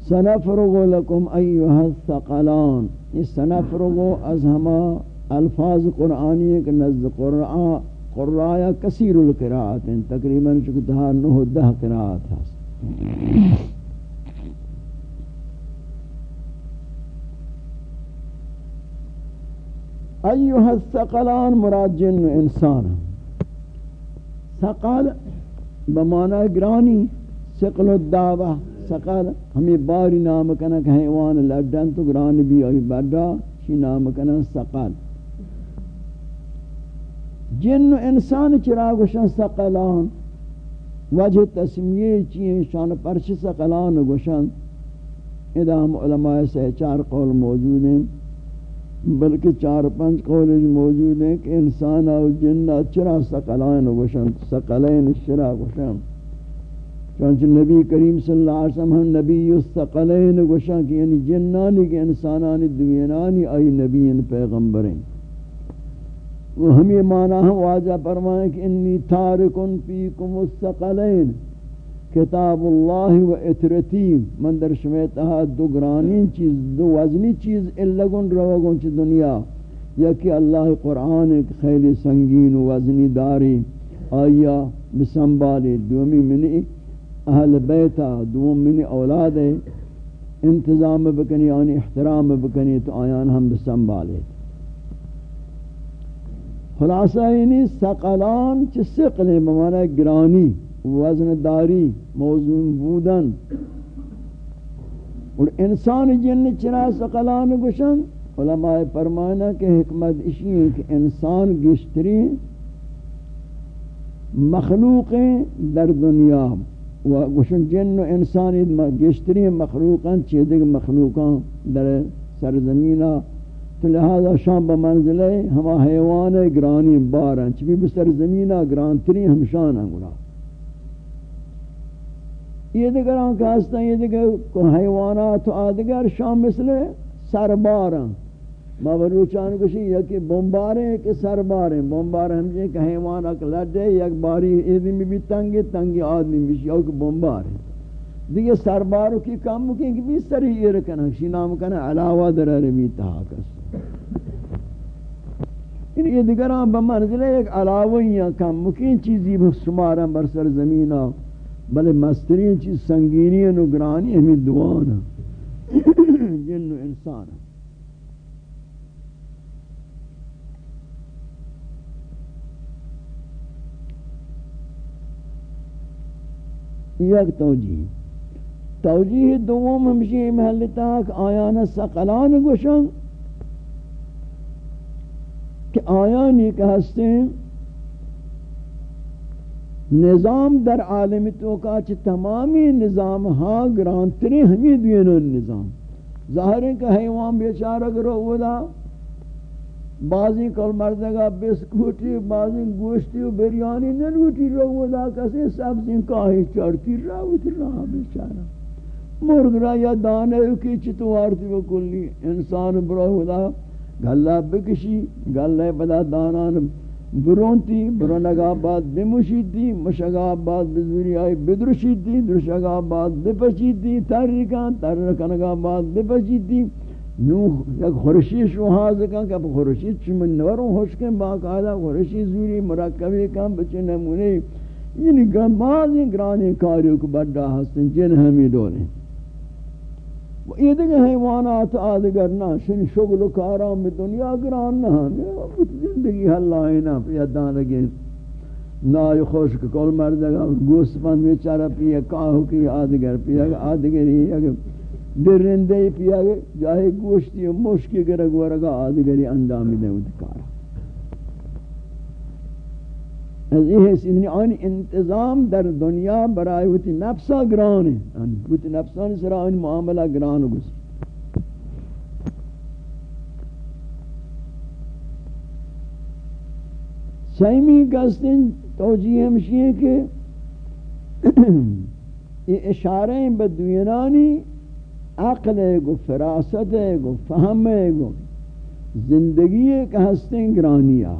سنفرغ لكم ايها الثقلان. اس سنفرغ از ہما الفاظ قرآنی کے نزد قرآن قرآن کثیر القراءات ہیں تقریباً چکتہا نوہ دہ قراءات ہیں ایوہ الثقلان مراد جن انسان ثقل بمعنی گرانی، ثقل الدعوہ سقل ہمیں باری نام کنا کہ حیوان لڈن تو گران بھی آئی، بڑا شی نام کنا سقل جن و انسان چرا گوشن سقلان وجہ تسمیہ چیئے شان پرچ سقلان گوشن ادام علماء سے چار قول موجود ہیں، بلکہ چار پنچ قول موجود ہیں کہ انسان اور جن چرا سقلان گوشن سقلین شرا گوشن چونچہ نبی کریم صلی اللہ علیہ وسلم ہم نبی الثقلین گوشاں کی یعنی جنانی کے انسانانی دوینانی آئی نبیین پیغمبرین۔ وہ ہمیں معنی ہم واجہ فرمائیں کہ انی تارکن فیکم الثقلین۔ کتاب اللہ و اترتی من در شمیتہا دو گرانین چیز، دو وزنی چیز اللگن روگن چی دنیا۔ یکی اللہ قرآن ایک خیلی سنگین و وزنی داری۔ آیا بسنبالی دومی منی۔ اہل بیتا دوم من اولاد انتظام بکنی، آنی احترام بکنی، تو آیان ہم بسنبالے۔ خلاصہ اینی سقلان چی سقل بمانا گرانی وزن داری موزون بودن۔ اور انسان جن چنا سقلان گشن علماء فرمانا کہ حکمت اشی ہے کہ انسان گشتری مخلوق در دنیا۔ و گوشن جن و انسانی گشتری مخلوقاں چیدگ مخلوقاں در سرزمینہ تو لہذا شام بمنزلے ہما حیوان گرانی بارن چبی بسرزمینہ گرانتری ہمشان ہیں گوڑا یہ دیگر آن کہ ہستا یہ دیگر کو حیوانات و آدگر شام مثل سرباراں ما بروچان کشی یکی بمبار ہیں کہ سربار ہیں بمبار ہم جائیں کہ حیوان اک لڑے یک باری ایدمی بھی تنگی تنگی آدمی بھی شیعہ کہ بمبار ہیں دیگه سربارو کی کم مکین کہ بھی سری یہ رکھنا شی نام کنا علاوہ در رمی تحاکس ان یعنی یہ دیگران بمنزل ایک علاوہ یا کم مکین چیزی شمارا بر سر زمینہ بلے مسترین چیز سنگینی و نگرانی ہمیں دعانا جن و انسان ہیں۔ یک توجیہ توجیہ دوم ہمشی محل تاک آیان سقلان گوشن کہ آیانی کہ ہستے نظام در عالم تو کا چ تمامی نظام ہاں گرانتری ہمیں دین نظام. ظاہر ہے کہ حیوان بیچارہ کرو ودا بعضی کل مردگا بسکوٹی بعضی گوشتی و بریانی نلوٹی رو ودا کسی سبزی کاہی چڑتی راوت رہا بیچارہ مرگ را یا دانے کی چتوارتی و کلی انسان برو ودا گلہ بکشی، گلہ بدا دانان برونتی، برونگا بعد بمشیدی مشگا بعد بزوری آئی بدرشیدی درشگا بعد بپچیدی تحریکان تحریکنگا بعد بپچیدی نو یک خورشی شوحاز کن کہ خورشی چمن نوروں ہوشکیں باقاعدہ خورشی زوری مرکبی کن بچے نمونے یعنی بعض گرانی کاریوں کو بڑا ہستن جن ہمیں دولیں یہ دیکھ حیوانات آدگر نا شن شغل و کارام میں دنیا گران نا زندگی حل آئینا پیدان لگے نای خوشک کل مردگا گوست پند بیچارہ پیا کاہو کی آدگر پیا آدگری اگر درندے پیا گئے جاہے گوشتی مشکی گرگ ورگا آدگری اندامی دے ادھکارا از یہ یعنی آن انتظام در دنیا برای وتی نفسا گران ہے وتی نفسان سرا ان معاملہ گران ہو گس سیمی گستن توجیہ ہمشی ہے کہ یہ اشارے بدوینانی عقل ہے، گو فراست ہے، گو فہم ہے، گو زندگی ایک ہستیں گرانیاں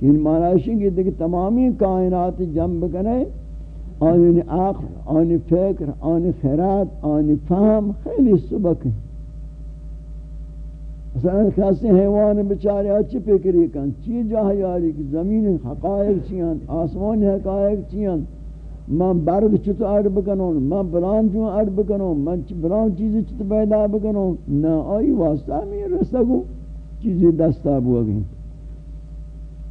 ان معنی کہ یعنی دیکھ تمامی کائنات جنب کنے آنی عقل، آنی فکر، آنی خیرات، آنی فهم خیلی سبک ہیں۔ مثلا کسی حیوان بچارے اچھی فکری کن چی جاہ یاری کہ زمین حقائق چیان آسمان حقائق چیان من برگ چطور اڑ بکنوں من بلان چون اڑ بکنوں من بلان چیزی چطور پیدا بکنوں نا آئی واسطہ میں رسگو، چیزی دستا بوا گئی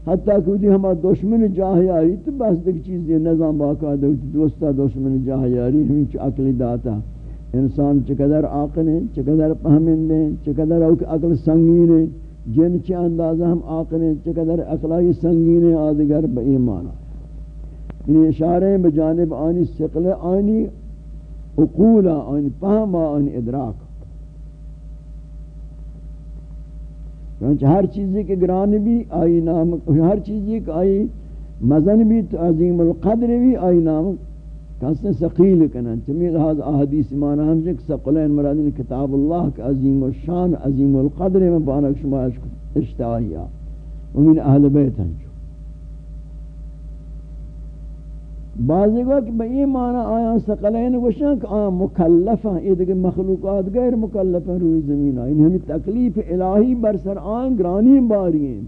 حتیٰ کہ وہ ہما دشمن جاہیاری تو بس دیکھ چیز دے نظام باقاعدہ دوستا دشمن جاہیاری ہمیں چھ عقلی داتا۔ انسان چقدر عاقل ہیں چقدر پہمند ہیں چقدر عقل سنگین ہیں۔ جن چھ اندازہ ہم عاقل ہیں چقدر عقلائی سنگین ہیں، آدھگر با ایمان۔ آیا یعنی اشارے ہیں بجانب آنی سقل آنی اقولا آنی پہما آنی ادراک۔ چنانچہ ہر چیزی کے گران بھی، آئی نام، ہر چیزی کے آئی مزن بھی عظیم القدر بھی آئی نام۔ کہتے ہیں سقیل کنن چمی لحاظ احادیث مانا ہم سے سقلین مرادین کتاب اللہ کا عظیم الشان، عظیم القدر، میں بانک شما اشتاہیا ومن اہل بیت ہیں۔ بعضی کو کہ بئی معنی آیا سقلین یعنی گوشن کہ آیا مکلف ہیں یہ دیکھ مخلوقات غیر مکلف ہیں روی زمین آئی۔ یعنی ہمیں تکلیف الہی برسر آئیں گرانی باری ہیں۔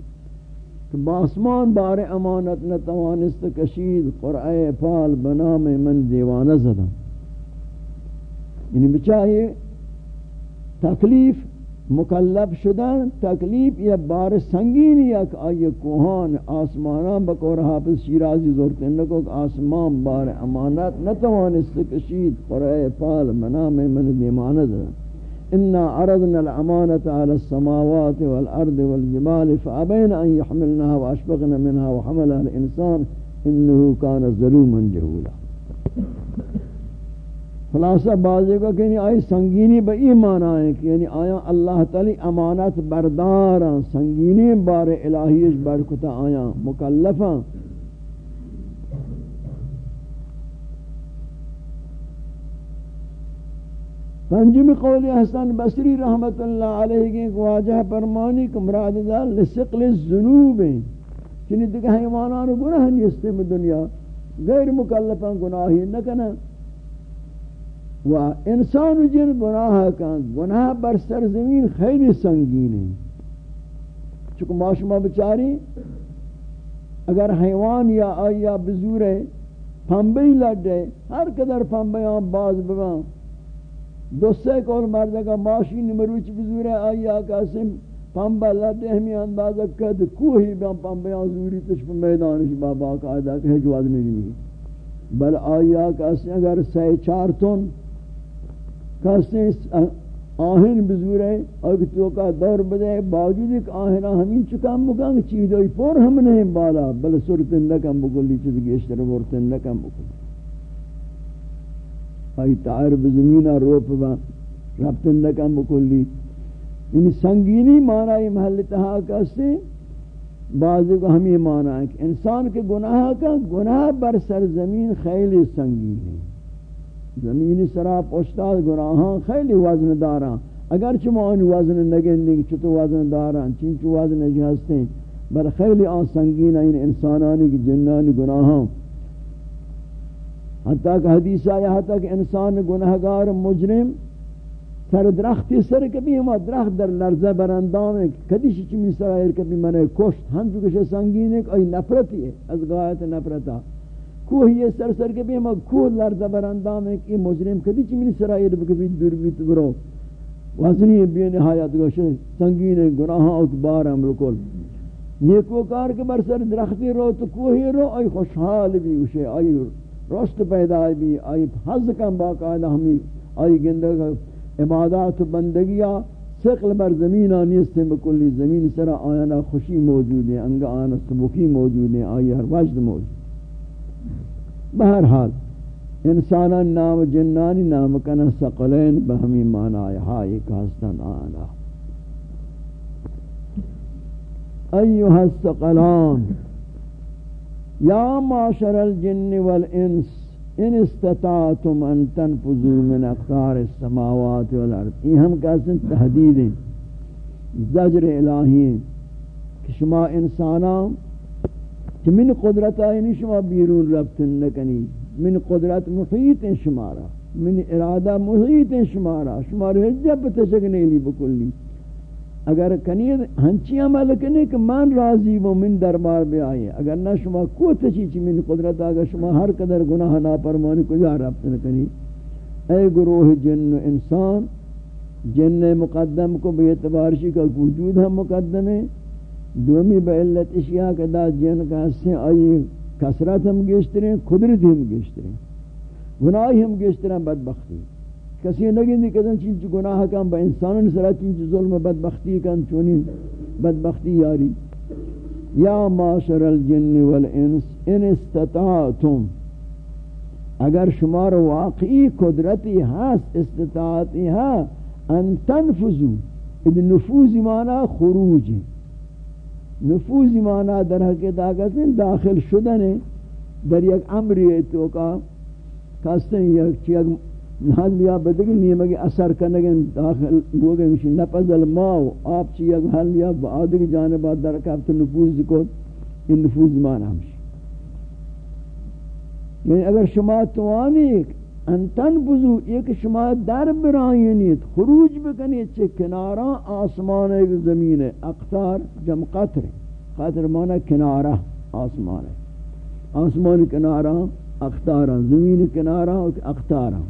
کہ باسمان بار امانت نتوانست کشید قرآن پال بنام من دیوانہ زدہ یعنی بچائیے تکلیف مکلف شدن تکلیف یا بار سنگین یک آئی کوہان آسمانان بکور حافظ شیرازی زورتے انکو کہ آسمان بار امانت نتوانست کشید قرآن پال منام من دیمانت انا عرضنا الامانت على السماوات والارض والجبال فابين ان يحملنها واشفقنا منها وحملها الانسان انه كان ظلوما جهولا. خلاصہ بازی کو کہ آئی سنگینی با ایمان آئے کہ یعنی آیا اللہ تعالی امانت بردارا سنگینی بار الہیش برکتا آیا مکلفا پنجمی قول حسن بصری رحمت اللہ علیہ کی واجہ پرمانی کو مراد دار لسقل الذنوب چنی دیکھ حیوانان گناہ نیستے میں دنیا، غیر مکلفان گناہی نکنا و انسان و جن گناہ کا گناہ بر سر زمین خیلی سنگین ہے۔ چکہ معاشمہ بچاری، اگر حیوان یا آیا بزور ہے پھمبئی لڑے ہر قدر پھمبیاں باز بگاں دو سے کول مردہ کا ماشین مروچ بزور ہے آیا کاسم پھمبا لڑے ہمیں اندازہ کد کوہی بیان پھمبیاں زوری تشپ میدانش بابا قائدہ کہ جواز نہیں نہیں۔ بل آیا کاسم اگر سی چار تن کاسم آہن بزور ہے اور تو کا دور بدے، باوجود ایک آہنہ ہمیں چکا مکان چیز ہوئی پور ہم نہیں بالا، بل سورتن لکم بکلی چیز گیشتر ورتن لکم بکلی آئی تائر بزمینہ روپ با ربتن لکم بکلی یعنی سنگینی معنی محل تہا کسے بعضی کو ہم یہ معنی ہے کہ انسان کے گناہ کا، گناہ بر سر زمین خیلی سنگین ہے۔ زمین سرا پوشتاد گناہاں، خیلی وزن داراں اگر چما ان وزن نگن دی وزن داراں چین چو وزن جہستے بل خیلی آن سنگین این انسانانی کی جنانی گناہاں. حتیٰ کہ حدیث آیا، حتیٰ کہ انسان گناہگار مجرم، سر درختی سر کبھی ہما درخت در لرزہ برندام ہے کدی چمی سرائر کبھی منے کشت. ہم جو کشے سنگین ہے کہ ای نفرتی ہے از غایت نفرتا. کوہ یہ سر سر کے بھی ہم کوہ لرزہ براندام ہے کہ مجرم کدی چی منی سرائیر بکبی دور بیت برو۔ وزنی بے نہایت گوشے سنگین گناہاں اکبار ہم رکل نیکو کار کے بر سر درختی رو تو کوہی رو، آئی خوشحال بھی گوشے آئی رشت پیدا بھی، آئی حض کم باقاعدہ ہمیں آئی گندگ عبادات و بندگیاں سقل بر زمین آنیستے بکلی زمین سر آیانا خوشی موجود ہے انگا آنا سبکی موجود ہے آئی ہر وجد موجود۔ بہرحال انسان نام، جنانی نام کنا سقلین بہمی معنی ہائی کہستن آنا۔ ایوہ السقلان یا معاشر الجن والانس، ان استطاعتم ان تنفذوا من اقطار السماوات والارض۔ یہ ہم کہتے ہیں تحدید ہیں زجر الہی ہیں کہ شما انسانان کہ من قدرت آئینی شما بیرون ربطن نکنی؟ من قدرت محیط شمارا من ارادہ محیط شمارا شمار حجب بتشکنے لی بکلی. اگر کنید ہنچی عمل کنے کہ من راضی و من دربار بے آئے اگر نہ شما کو تشیچی من قدرت آگا، شما ہر قدر گناہ نا پرمانی کجا ربط نکنی. اے گروہ جن و انسان، جن مقدم کو بے اعتبارشی کا وجود ہم مقدم ہے دومی با علت اشیاء کے دا جن کا حصے آئی کسرت ہم گیشتریں قدرت ہم گیشتریں گناہی ہم گیشتریں بدبختی. کسی نگین دی کدن چینچ گناہ کم با انسانن سرا چینچ ظلم بدبختی کن، چونی بدبختی یاری. یا معاشر الجن والانس، ان استطاعتم. اگر شمار واقعی قدرتی ہست استطاعتی ہا ان تنفذو. اد نفوذ مانا خروج ہے نفوذ مانا در حقیقت آگت ہیں داخل شدن ہے در یک امری تو کا کہتے ہیں یک چیز حل یا بدگی نیمگی اثر کنگن داخل گوگے مشی نپذل ماو آپ چی یک حل یا بعادی جانبات در کفت نفوذ کو ان نفوذ مانا ہمشی یعنی اگر شما توانی انتن بزو، ایک شما در برائنید خروج بکنید چه کنارا، آسمان ایک زمین ہے اقتار جم قطر. قطر مانا کنارا، آسمان. ہے آسمان کنارا اقتارا زمین کنارا اقتارا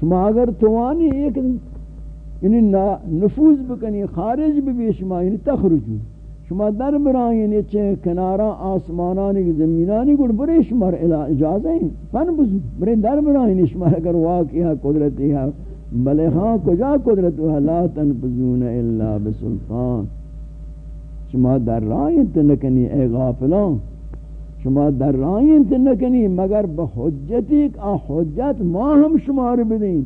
شما اگر توانی ایک یعنی نفوذ بکنی، خارج بھی شما یعنی تخرجو. شما در برائیں چے کنارا آسمانانی کی زمینانی گڑ برے شمار اجازہ ہیں فن بزو برے در برائیں شمار اگر واقعہ قدرتی ہے بلے ہاں کجا قدرت ہے لا تنفذون الا بسلطان. شما در رائیں تنکنی اے غافلان. شما در رائیں تنکنی مگر بحجتی کہ حجت ما ہم شمار بدیں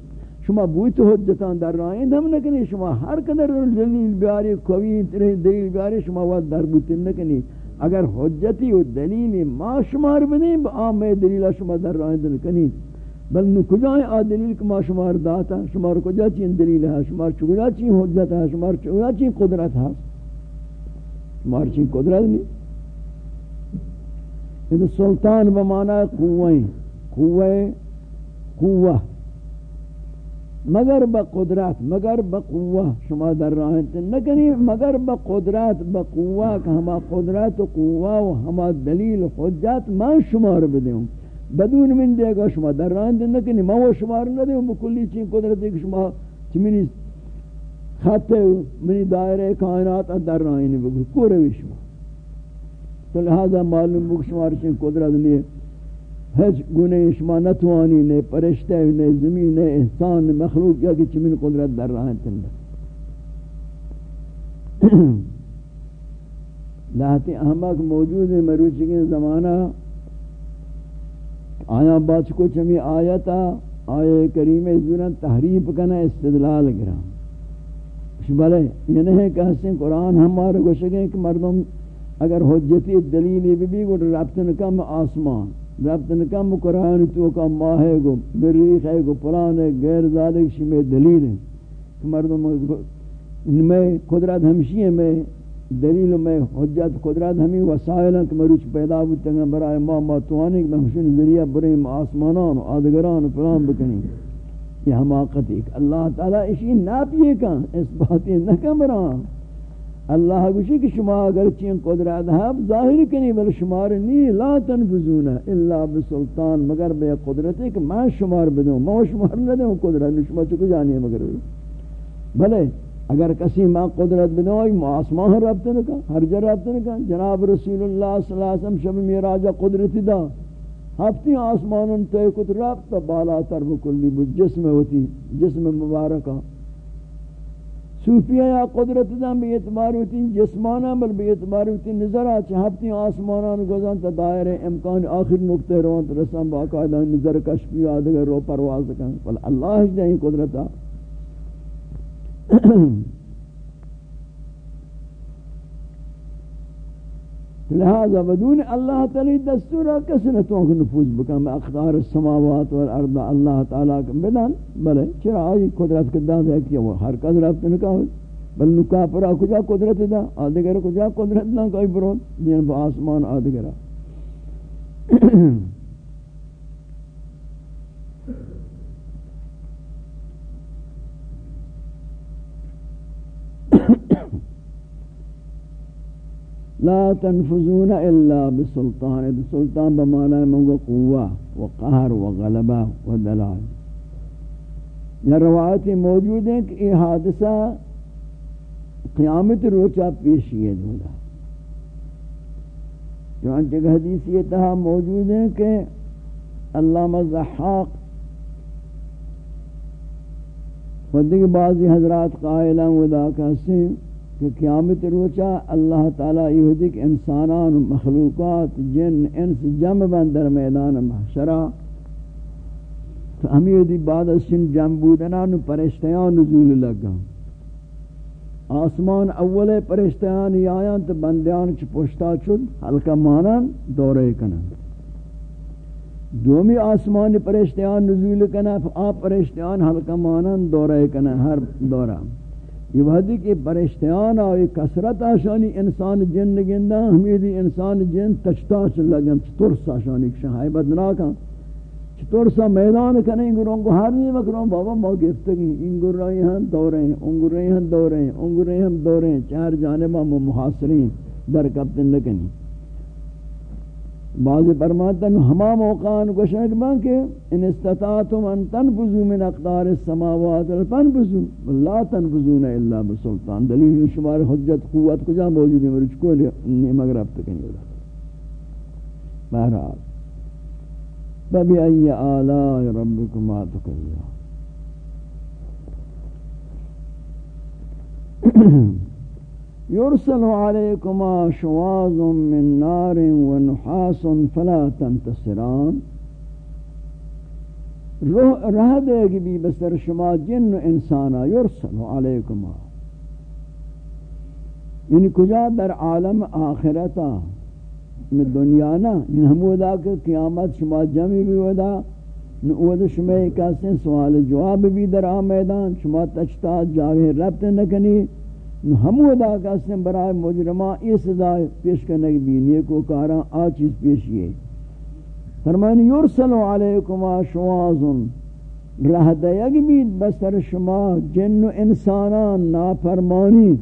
شما بویت حجتان در رائند ہم نکنی، شما ہر قدر دلیل بیاری، قوی دلیل بیاری، شما وقت در بوتن نکنی. اگر حجتی و دلیل ما شمار بنی با آم دلیل شما در رائند نکنی بل نو کجا ہے آ دلیل کہ ما شمار داتا شمار کجا چین دلیل ہے شمار چکجا چین حجت ہے شمار چکجا چین قدرت ہے شمار چین قدرت نہیں یہ سلطان بمانا قوائیں قوائیں قوہ مگر با قدرت، مگر با قوہ شما در راہن نکنی، مگر با قدرت، با قوہ کہ ہما قدرت و قوہ و ہما دلیل و حجت من شمار بدیوں بدون من دے گا شما در راہن نکنی، ما وہ شمار نہ دے بکلی چین قدرت ایک شما چمینی خط منی دائرہ کائنات در راہن بگو کو روی شما. تو لہذا معلوم بک شمار چین قدرت نہیں ہج گنے شما نتوانی نے پرشتہ نے زمین نے انسان مخلوق یا کہ چمن قدرت در رہا ہے تندہ لاتی احمق موجود ہے مروچی کے زمانہ، آیا بات کو چمی آیتا آئے کریم زورن تحریف کنا، استدلال گرام بلے، یہ نہیں کہ حسن قرآن ہمارے گوشگیں کہ مردم اگر حجتی دلیلی بھی بھی گو رابطن کم آسمان. ربطن کم قرآن تو کا ماہے گو، بریخ ہے گو، پران ہے، غیر ذالک شی میں دلیل ہے۔ کہ مردم میں قدرت ہمشی ہے میں دلیل میں حجت قدرت ہمیں وسائل ہیں کہ مروچ پیدا ہوتا ہے برای ما ما توانی کہ ہمشن ذریعہ برای آسمانان و آدگران پران بکنی۔ یہ حماقت ایک۔ اللہ تعالیٰ اسی ناپیے کن، اس باتی نکم بران اللہ گوشی کہ شما اگر چین قدرت ہے ظاہر کنی بل شمار نہیں لا تنفذون الا بسلطان، مگر بے قدرت ہے کہ میں شمار بدوں، میں شمار نہ دوں قدرت شما چکو جانی ہے مگر بلے اگر کسی ما قدرت بدوں ما آسمان رابطہ نکا ہر جر رابطہ نکا جناب رسول اللہ صلی اللہ علیہ وسلم شب میراج قدرت دا۔ ہفتی آسمان تے کت رابطہ بالا تر بکلی جسم ہوتی، جسم مبارکہ۔ صوفیہ یا قدرت دن بھی اعتبار ہوتی جسمانہ بل بھی اعتبار ہوتی نظر آچے ہفتی آسمانان گزن تا دائر امکان آخر نکتے روان ترسان باقاعدہ نظر کشفی آدھگر رو پرواز کن۔ بل اللہ ہی دیں قدرتا۔ لہذا بدون اللہ تعالی دستورا کس نہ تو نفوذ بکم اقدار السماوات والارض اللہ تعالی کے بدن، بلے چرا ای قدرت کے داد ہے کہ وہ ہر قدرت نہ کہ بل نکا پر کجا قدرت دا ادگر کجا قدرت نہ کوئی برو دین با آسمان ادگر لا تنفذون الا بسلطان. سلطان بمعنى منگو قوة وقهر وغلبة ودلال یہ روایت موجود ہیں کہ یہ حادثہ قیامت روچا پیشی ہے دولا چنانچہ حدیث یہ تہا موجود ہے کہ علامہ زحاق خود ودی بعضی حضرات قائلان ودا کہتے ہیں کہ قیامت روچا اللہ تعالیٰ یہ کہ انسانان مخلوقات، جن، انس جم بندر میدان محشرہ۔ تو ہمیں دی بعد از چن جم بودنان پرشتیان نزول لگا۔ آسمان اول پرشتیان آیاں تو بندیان چھ پوشتا چود، حلقہ مانان دورے کنن دومی آسمان پرشتیان نزول کنن آپ پرشتیان حلقہ مانان دورے کنن ہر دورہ۔ یہ وحدی کہ برشتیان آئی کسرت آشانی انسان جن گندہ ہمیدی انسان جن تچتا چل لگن چطور آشانی کشن؟ حیبت ناکا چطور میدان کنیں گروں؟ کو ہر نہیں مکروں بابا ما گفتگی ان گر رہی ہیں دورے ہیں ان گر رہی ہیں دورے ہیں ان گر رہی ہیں دورے ہیں، چار جانبہ محاصرین در کپتن لکنی۔ بعض فرماتا ہے ہما موقعان کو شک بان کہ ان استطاعتم ان تنفذوا من اقدار السماوات فانفذوا لا تنفذون الا بسلطان۔ دلیل شمار حجت قوت کجا موجود ہے مرچ کو نہیں مگر اب تک نہیں ہوتا بہرحال، فبأي آلاء ربكما تكذبان يرسل عليكما شواظ من نار ونحاس فلا تنتصران. رہ دے گی بھی بسر شما جن و انسانا یرسل علیکما یعنی کجا در عالم آخرتا؟ میں دنیا نا؟ ان ہم ودا کہ قیامت شما جمعی بھی ودا نعود شما کسی سوال جواب بھی در آ میدان شما تچتا جاگے ربط نکنی. ہمو ادا کسی برای مجرمہ یہ صدا پیش کرنے کی بھی نیکو کارا آ چیز پیشیے فرمانی یرسلو علیکم شوازن۔ رہ دیگ بید بسر شما جن و انسانان نافرمانی۔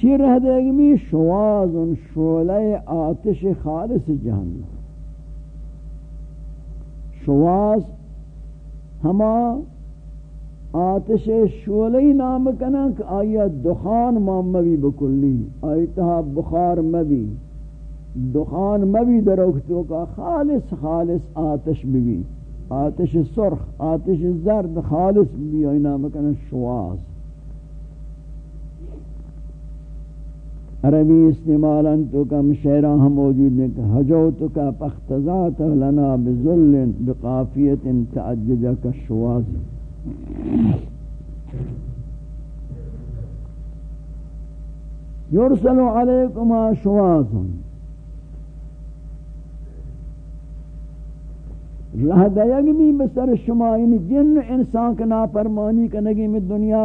چی رہ دیگ بید شوازن شولے آتش خالص جہنم۔ شواز ہما آتش شولی نام کنک آیا دخان ما مبی بکلی؟ آیتها بخار مبی؟ دخان مبی در اکتو کا خالص خالص آتش ببی. آتش سرخ، آتش زرد خالص ببی. آئی نام کنک شواز. عربی استعمالا تو کا مشہرہ ہم موجود ہیں کہ حجوتو کا پختزات لنا بذل، بقافیت تعججہ کا شواز. یرسل علیکم شواز رہ دیگ بھی یعنی بسر شما یعنی جن انسان کا نافرمانی کنگی میں دنیا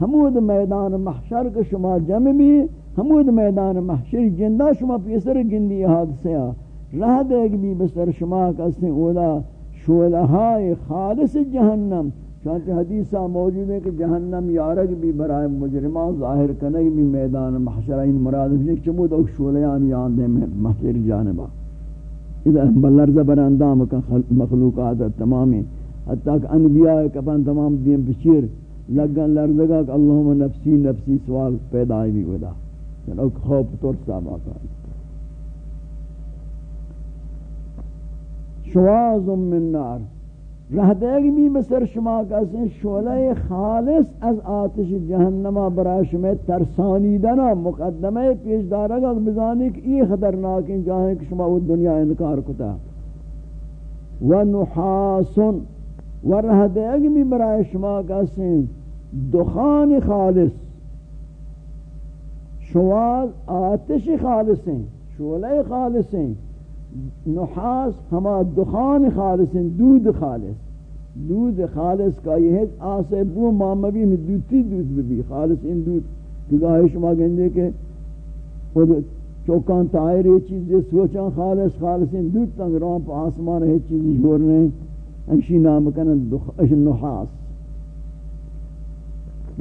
ہمود میدان محشر کا شما جمع بھی ہمود میدان محشر جندہ شما پیسر گندی حادثہ رہ دے گی بسر شما کسی اولا شولہائی خالص جہنم. چانچہ حدیثہ موجود ہے کہ جہنم یارگ بھی برائے مجرمان ظاہر کرنے بھی میدان محشر این مراد ہے چمود اوک شولیان یان دے محشر جانبا۔ اذا بلرزہ بر اندام کا مخلوقات تمامی حتیٰ کہ انبیاء کپن تمام دین بچیر لگن لرزگا کہ اللہم نفسی نفسی سوال پیدا بھی ودا چنو خوف ترسا باقا شواز من نار۔ رہ دے بھی بسر شما کسی شولہ خالص از آتش جہنمہ براش میں ترسانی دنا مقدمہ پیش دارا گا بزانی کہ یہ خطرناک ہیں جاہیں کہ شما وہ دنیا انکار کتا. و نحاسن و رہ دے بھی براش شما کسی دخان خالص. شواز آتش خالص ہیں شولہ خالص. ہیں نحاس ہما دخان خالص، دود خالص. دود خالص کا یہ ہے آسے بو مامبی میں دودتی دود بھی خالص ان دود کہ گاہی شما گندے کہ خود چوکان تائر یہ چیز جو سوچان خالص خالص ان دود تنگ رام پا آسمان ہے چیز جورنے ہمشی نام کنن نحاس.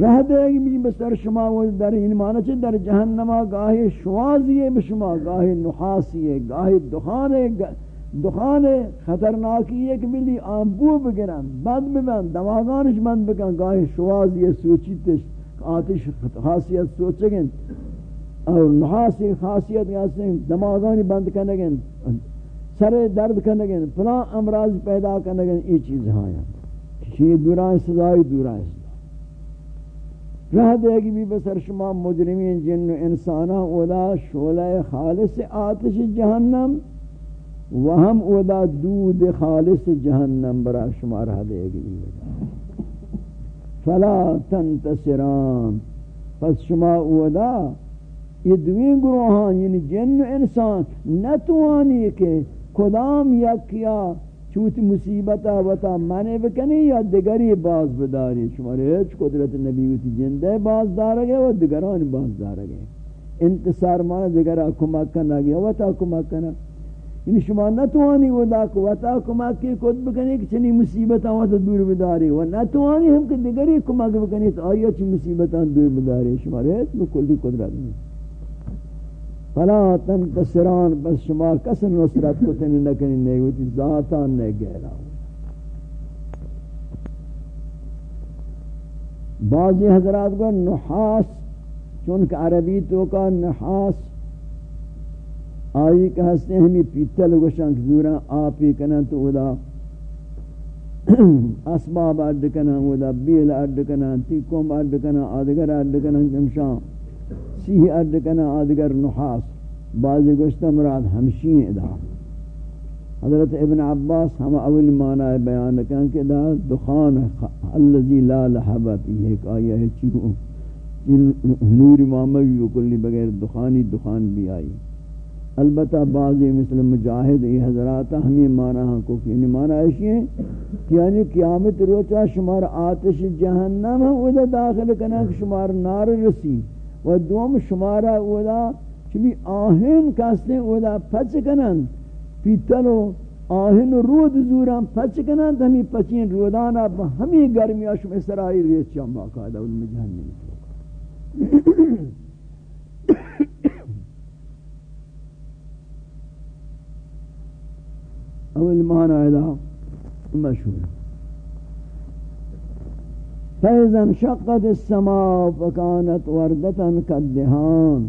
رہ دے گی بھی بسر شما و در این معنی چھ در جہنم گاہی شوازی ہے بشما گاہی نحاسی ہے گاہی دخان ہے دخان خطرناکی ہے کہ آنبو بگرن بند ببن دماغانش بند بکن گاہی شوازی ہے، سوچیتش، آتش خاصیت سوچگن، اور نحاسی خاصیت یاسن دماغانی بند کنگن، سر درد کنگن پلان امراض پیدا کنگن ای چیز ہاں یہ دوران، سزائی دوران۔ سزائی رہ دے گی بھی بسر شما مجرمین جن و انسانا اولا شولہ خالص آتش جہنم و ہم اولا دود خالص جہنم برا شما رہ دے گی بھی فلا تنتصران، پس شما اولا یہ دوین گروہان یعنی جن و انسان، نتوانی کہ کدام یکیا چوت مصیبت وتا منے بکنی یا دگری باز بداری. شمار ہیچ قدرت نبی وتی جندے باز دارگے و دگران باز دارگے انتصار مانا دگرہ کمک کرنا گیا وتا کمک کرنا یعنی شما نتوانی ودا کو وتا کمک کی کد بکنی کہ چنی مصیبت وتا دور بداری. و نتوانی ہم کہ دگری کمک بکنی تو آیا چی مصیبتان دور بداری. شمار ہیچ بکلی قدرت نہیں فلا تنتصران، بس شما کس نصرت کو تنی نکنی نہیں ہوتی ذاتان نے گہرا بعضی حضرات کو نحاس، چونکہ عربی تو کا نحاس، آئی کہ ہستے ہمیں پیتل گوشن زورا آپی کنن تو ادا اسباب اڈ کنن ادا بیل اڈ کنن، تیکم اڈ کنن، آدگر اڈ کنن، جمشان. سیہ ارد کنا آدگر نحاس، بعضی گوشتا مراد ہمشین ادا۔ حضرت ابن عباس ہم اول معنی بیان کن کہ دا دخان اللذی لا لحبا پیہ ایک آیا ہے چیو نور ماموی و کلی بغیر دخانی دخان بھی آئی البتہ بعضی مثل مجاہد، ای حضرات ہمیں مانا ہاں کو کہ یعنی مانا ایشی ہیں کہ یعنی قیامت روچا شمار آتش جہنم ہم ادھا داخل کرنا کہ شمار نار رسی۔ و دوم شمارا ادھا چمی آہن کستے ادھا پچ کنن پیتلو آہن رود زورا پچ کنن ہمیں پچین رودانا با ہمیں گرمی آشم اسرائی ریت ریچا باقاعدہ علم جہنم اول معنی ادا مشہور۔ فیضا شقت السماء فکانت وردتا کدہان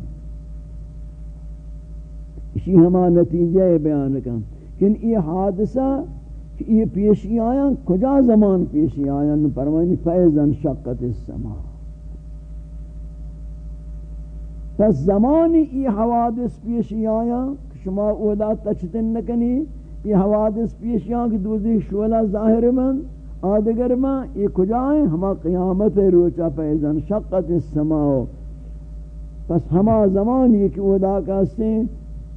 اسی ہما نتیجہ بیان کن کہ یہ حادثہ کہ یہ پیشی آیا کجا زمان پیشی آیا پرمانی فیضا شقت السماء۔ پس زمانی یہ حوادث پیشی آیا شما اولا تچتن نکنی، یہ حوادث پیشیاں کی دوزی شولا ظاہر من آدگر من یہ کجائیں ہما قیامت روچا پیزن شقت السماء پس ہما زمان یہ کہ ادا کہتے ہیں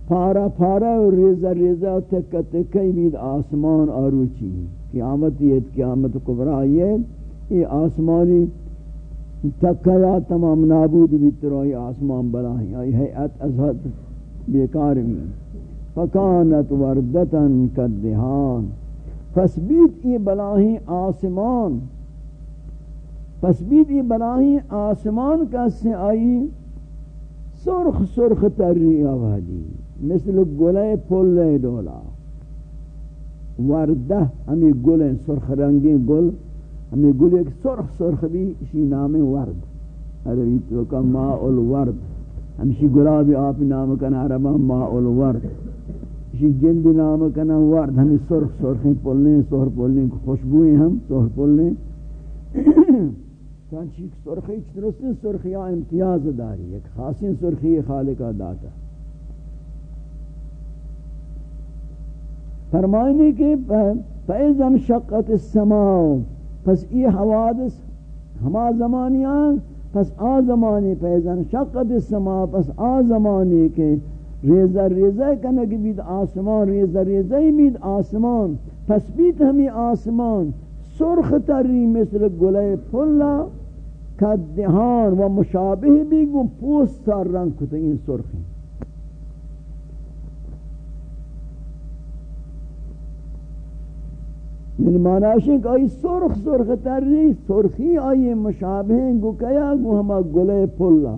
پارا پارا و ریزہ ریزہ تکہ تکہ امید آسمان آروچی قیامت یہ قیامت کبرا یہ یہ آسمانی تکہ تمام نابود بھی تروئی آسمان بلاہیں یہ حیعت ازہد بیکار میں فکانت وردتن کدہان فسبیت ای بلاہی آسمان فسبیت ای بلاہی آسمان کسی آئی سرخ سرخ تری آوادی مثل گلے پلے دولا وردہ ہمیں گلیں سرخ رنگی گل، ہمیں گل ایک سرخ سرخ بھی اسی نام ورد۔ عربی تو کا ماء الورد، ہمشی گلابی آپ نام کنا عربا ماء الورد۔ اسی جلد نام کنا ورد ہمیں سرخ سرخیں پلنے سہر پلنے خوشبوئیں ہم سہر پلنے چانچی سرخی چترستی سرخیاں امتیاز داری، ایک خاصی سرخی خالقہ داتا فرمائنے کے فیضم شقت السماء، پس ای حوادث ہما زمانیاں، پس آ زمانی فیضم شقت السماء، پس آ زمانی کے ریزہ ریزہ کنگ بید آسمان، ریزہ ریزہ بید آسمان۔ پس بید ہمی آسمان۔ سرخ تری مثل گلے پھلا کدہان و مشابہ بھی گو پوست سار رنگ کتا این سرخی یعنی معنی ہے کہ آئی سرخ سرخ تری سرخی آئی مشابہ گو کیا گو ہما گلے پھلا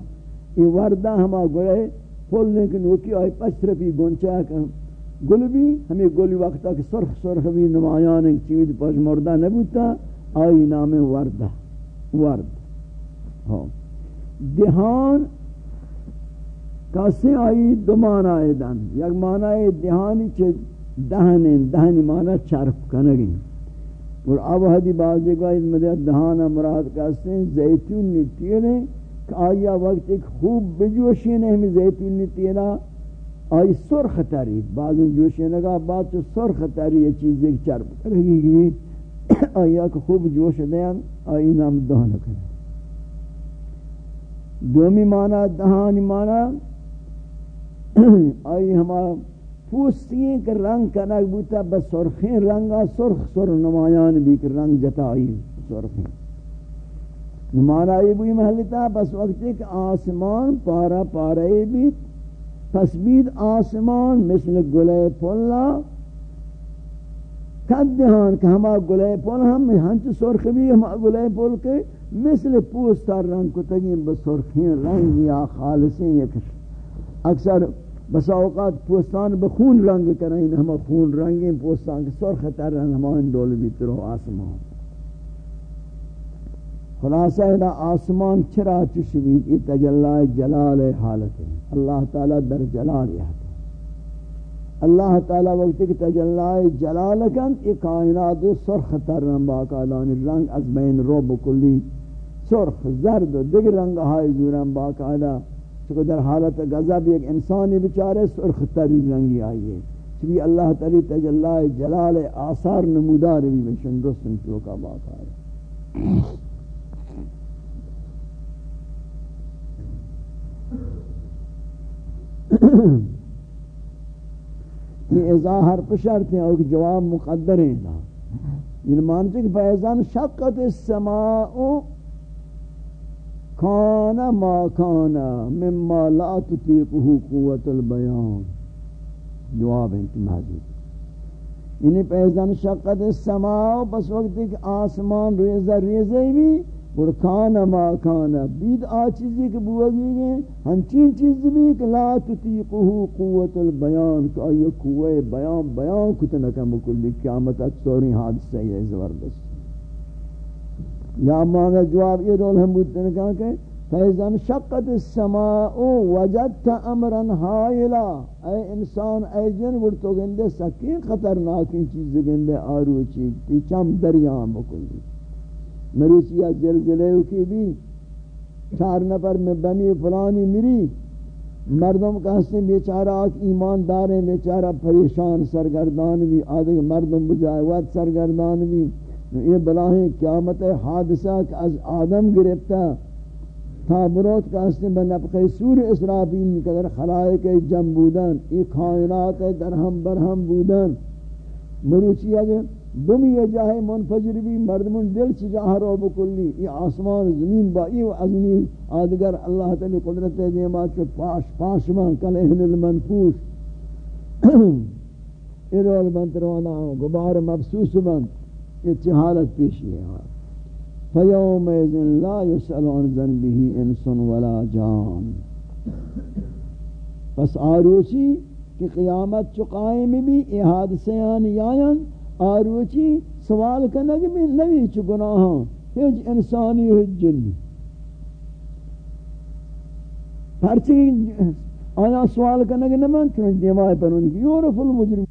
یہ وردہ ہما گلے پھول لیکن وہ کی آئی پچ رفی گونچا کہ گل بھی ہمیں گلی وقتا کہ سرخ سرخ بھی نمایان ایک چیز پاش مردہ نبوتا، آئی نام وردہ، ورد۔ ہاں۔ دہان کسی آئی دو معنی دن۔ یک معنی دہانی چھ دہنیں دہنی معنی چرپ کنگیں اور اب حدی بازی کو آئی مدد دہانا مراد کسی زیتون نیتیلیں آیا وقت ایک خوب بجوشی نہیں ہمیں زیتون تیرا آئی سرخ تاری بعض جوشی نگا بعد تو سرخ تاری یہ چیز ایک چرب رہی گی۔ آیا کہ خوب جوش دیں آئی نام دہن کریں دومی معنی، دہانی معنی، آئی ہما پوستیں کہ رنگ کنک بوتا، بس سرخیں رنگا، سرخ سر نمایان بھی کہ رنگ جتا آئی سرخیں مانا یہ بھی محلتا پس وقت ایک آسمان پارا پارا بھی پس بید آسمان مثل گلے پھلا کد دہان کہ ہما گلے پھل ہم ہنچ سرخ بھی ہما گلے پھل کے مثل پوستا رنگ کو تگیم بسرخین رنگ یا خالصین یک. اکثر بس اوقات پوستان بخون رنگ کریں ہما خون رنگیں پوستان کے سرخ تر رنگ ہما اندول بھی ترو آسمان. خلاصہ ہے آسمان چرا چشوید یہ تجلہ جلال حالت ہے۔ اللہ تعالیٰ در جلال یہاں اللہ تعالیٰ وقت کہ تجلہ جلال کن، یہ کائنات سرخ تر رنگ باقاعدان رنگ از بین رو بکلی سرخ، زرد، دیگر رنگ ہائی زورن باقاعدہ۔ چکہ در حالت غضب ایک انسانی بچارے سرخ تری رنگی آئی ہے۔ اللہ تعالی تجلہ جلال آثار نمودار بھی بشن، رسن چوکا باقاعدہ۔ یہ ازا حرف شرط ہیں اور جواب مقدر ہیں یہ مانتے کہ فیضان شقت السماء کانا ما کانا مما لا تطیقه قوت البیان۔ جواب ہیں محضور یعنی پیزن شقت السماء، بس وقت کہ آسمان ریزہ ریزہ بھی اور کانا ما کانا بید آ چیزی کہ بوگی گئے ہنچین چیز بھی کہ لا تطیقه قوت البیان کہ آئی قوہ بیان بیان کتنکا مکلی قیامت اکسوری حادثہ یہ زبردست. یا مانا جواب یہ رول ہم بودتے ہیں کہا کہ فیضن شقت السماء وجدت امرا حائلا. اے انسان، اے جن ورطو گندے، سکین خطرناکین چیز گندے آروچی تی چم دریان بکلی مریچی از زلزلے کی بھی چار نفر میں بمی فلانی مری مردم کہتے بیچارہ آک ایمان داریں بیچارہ پریشان سرگردان بھی، آدھے مردم بجائے وقت سرگردان بھی۔ یہ بلاہیں قیامت حادثہ کہ از آدم گرفتا تابروت کا حسن بنفق سور اسرافین قدر خلائق جم بودن۔ یہ کائنات درہم برہم بودن۔ مروچی اگر بمی جاہے منفجر بھی مردمون دل سے جاہ رو بکلی یہ آسمان، زمین با یہ عظمی آدگر اللہ تعالی قدرت دیما چو پاش پاش من کل المنفوش ارول بنت روانا گبار مبسوس بند. یہ حالت پیشی ہے فیوم لا يسأل عن ذنبه انس ولا جان. پس آروچی کہ قیامت چو قائم بھی، یہ حادثیان یائن آروچی سوال کنگ بھی نوی چو گناہاں ہج انسانی ہج جنی پرچی آیا سوال کنگ نمان چون دیمائی پر ان کی یورف المجرم۔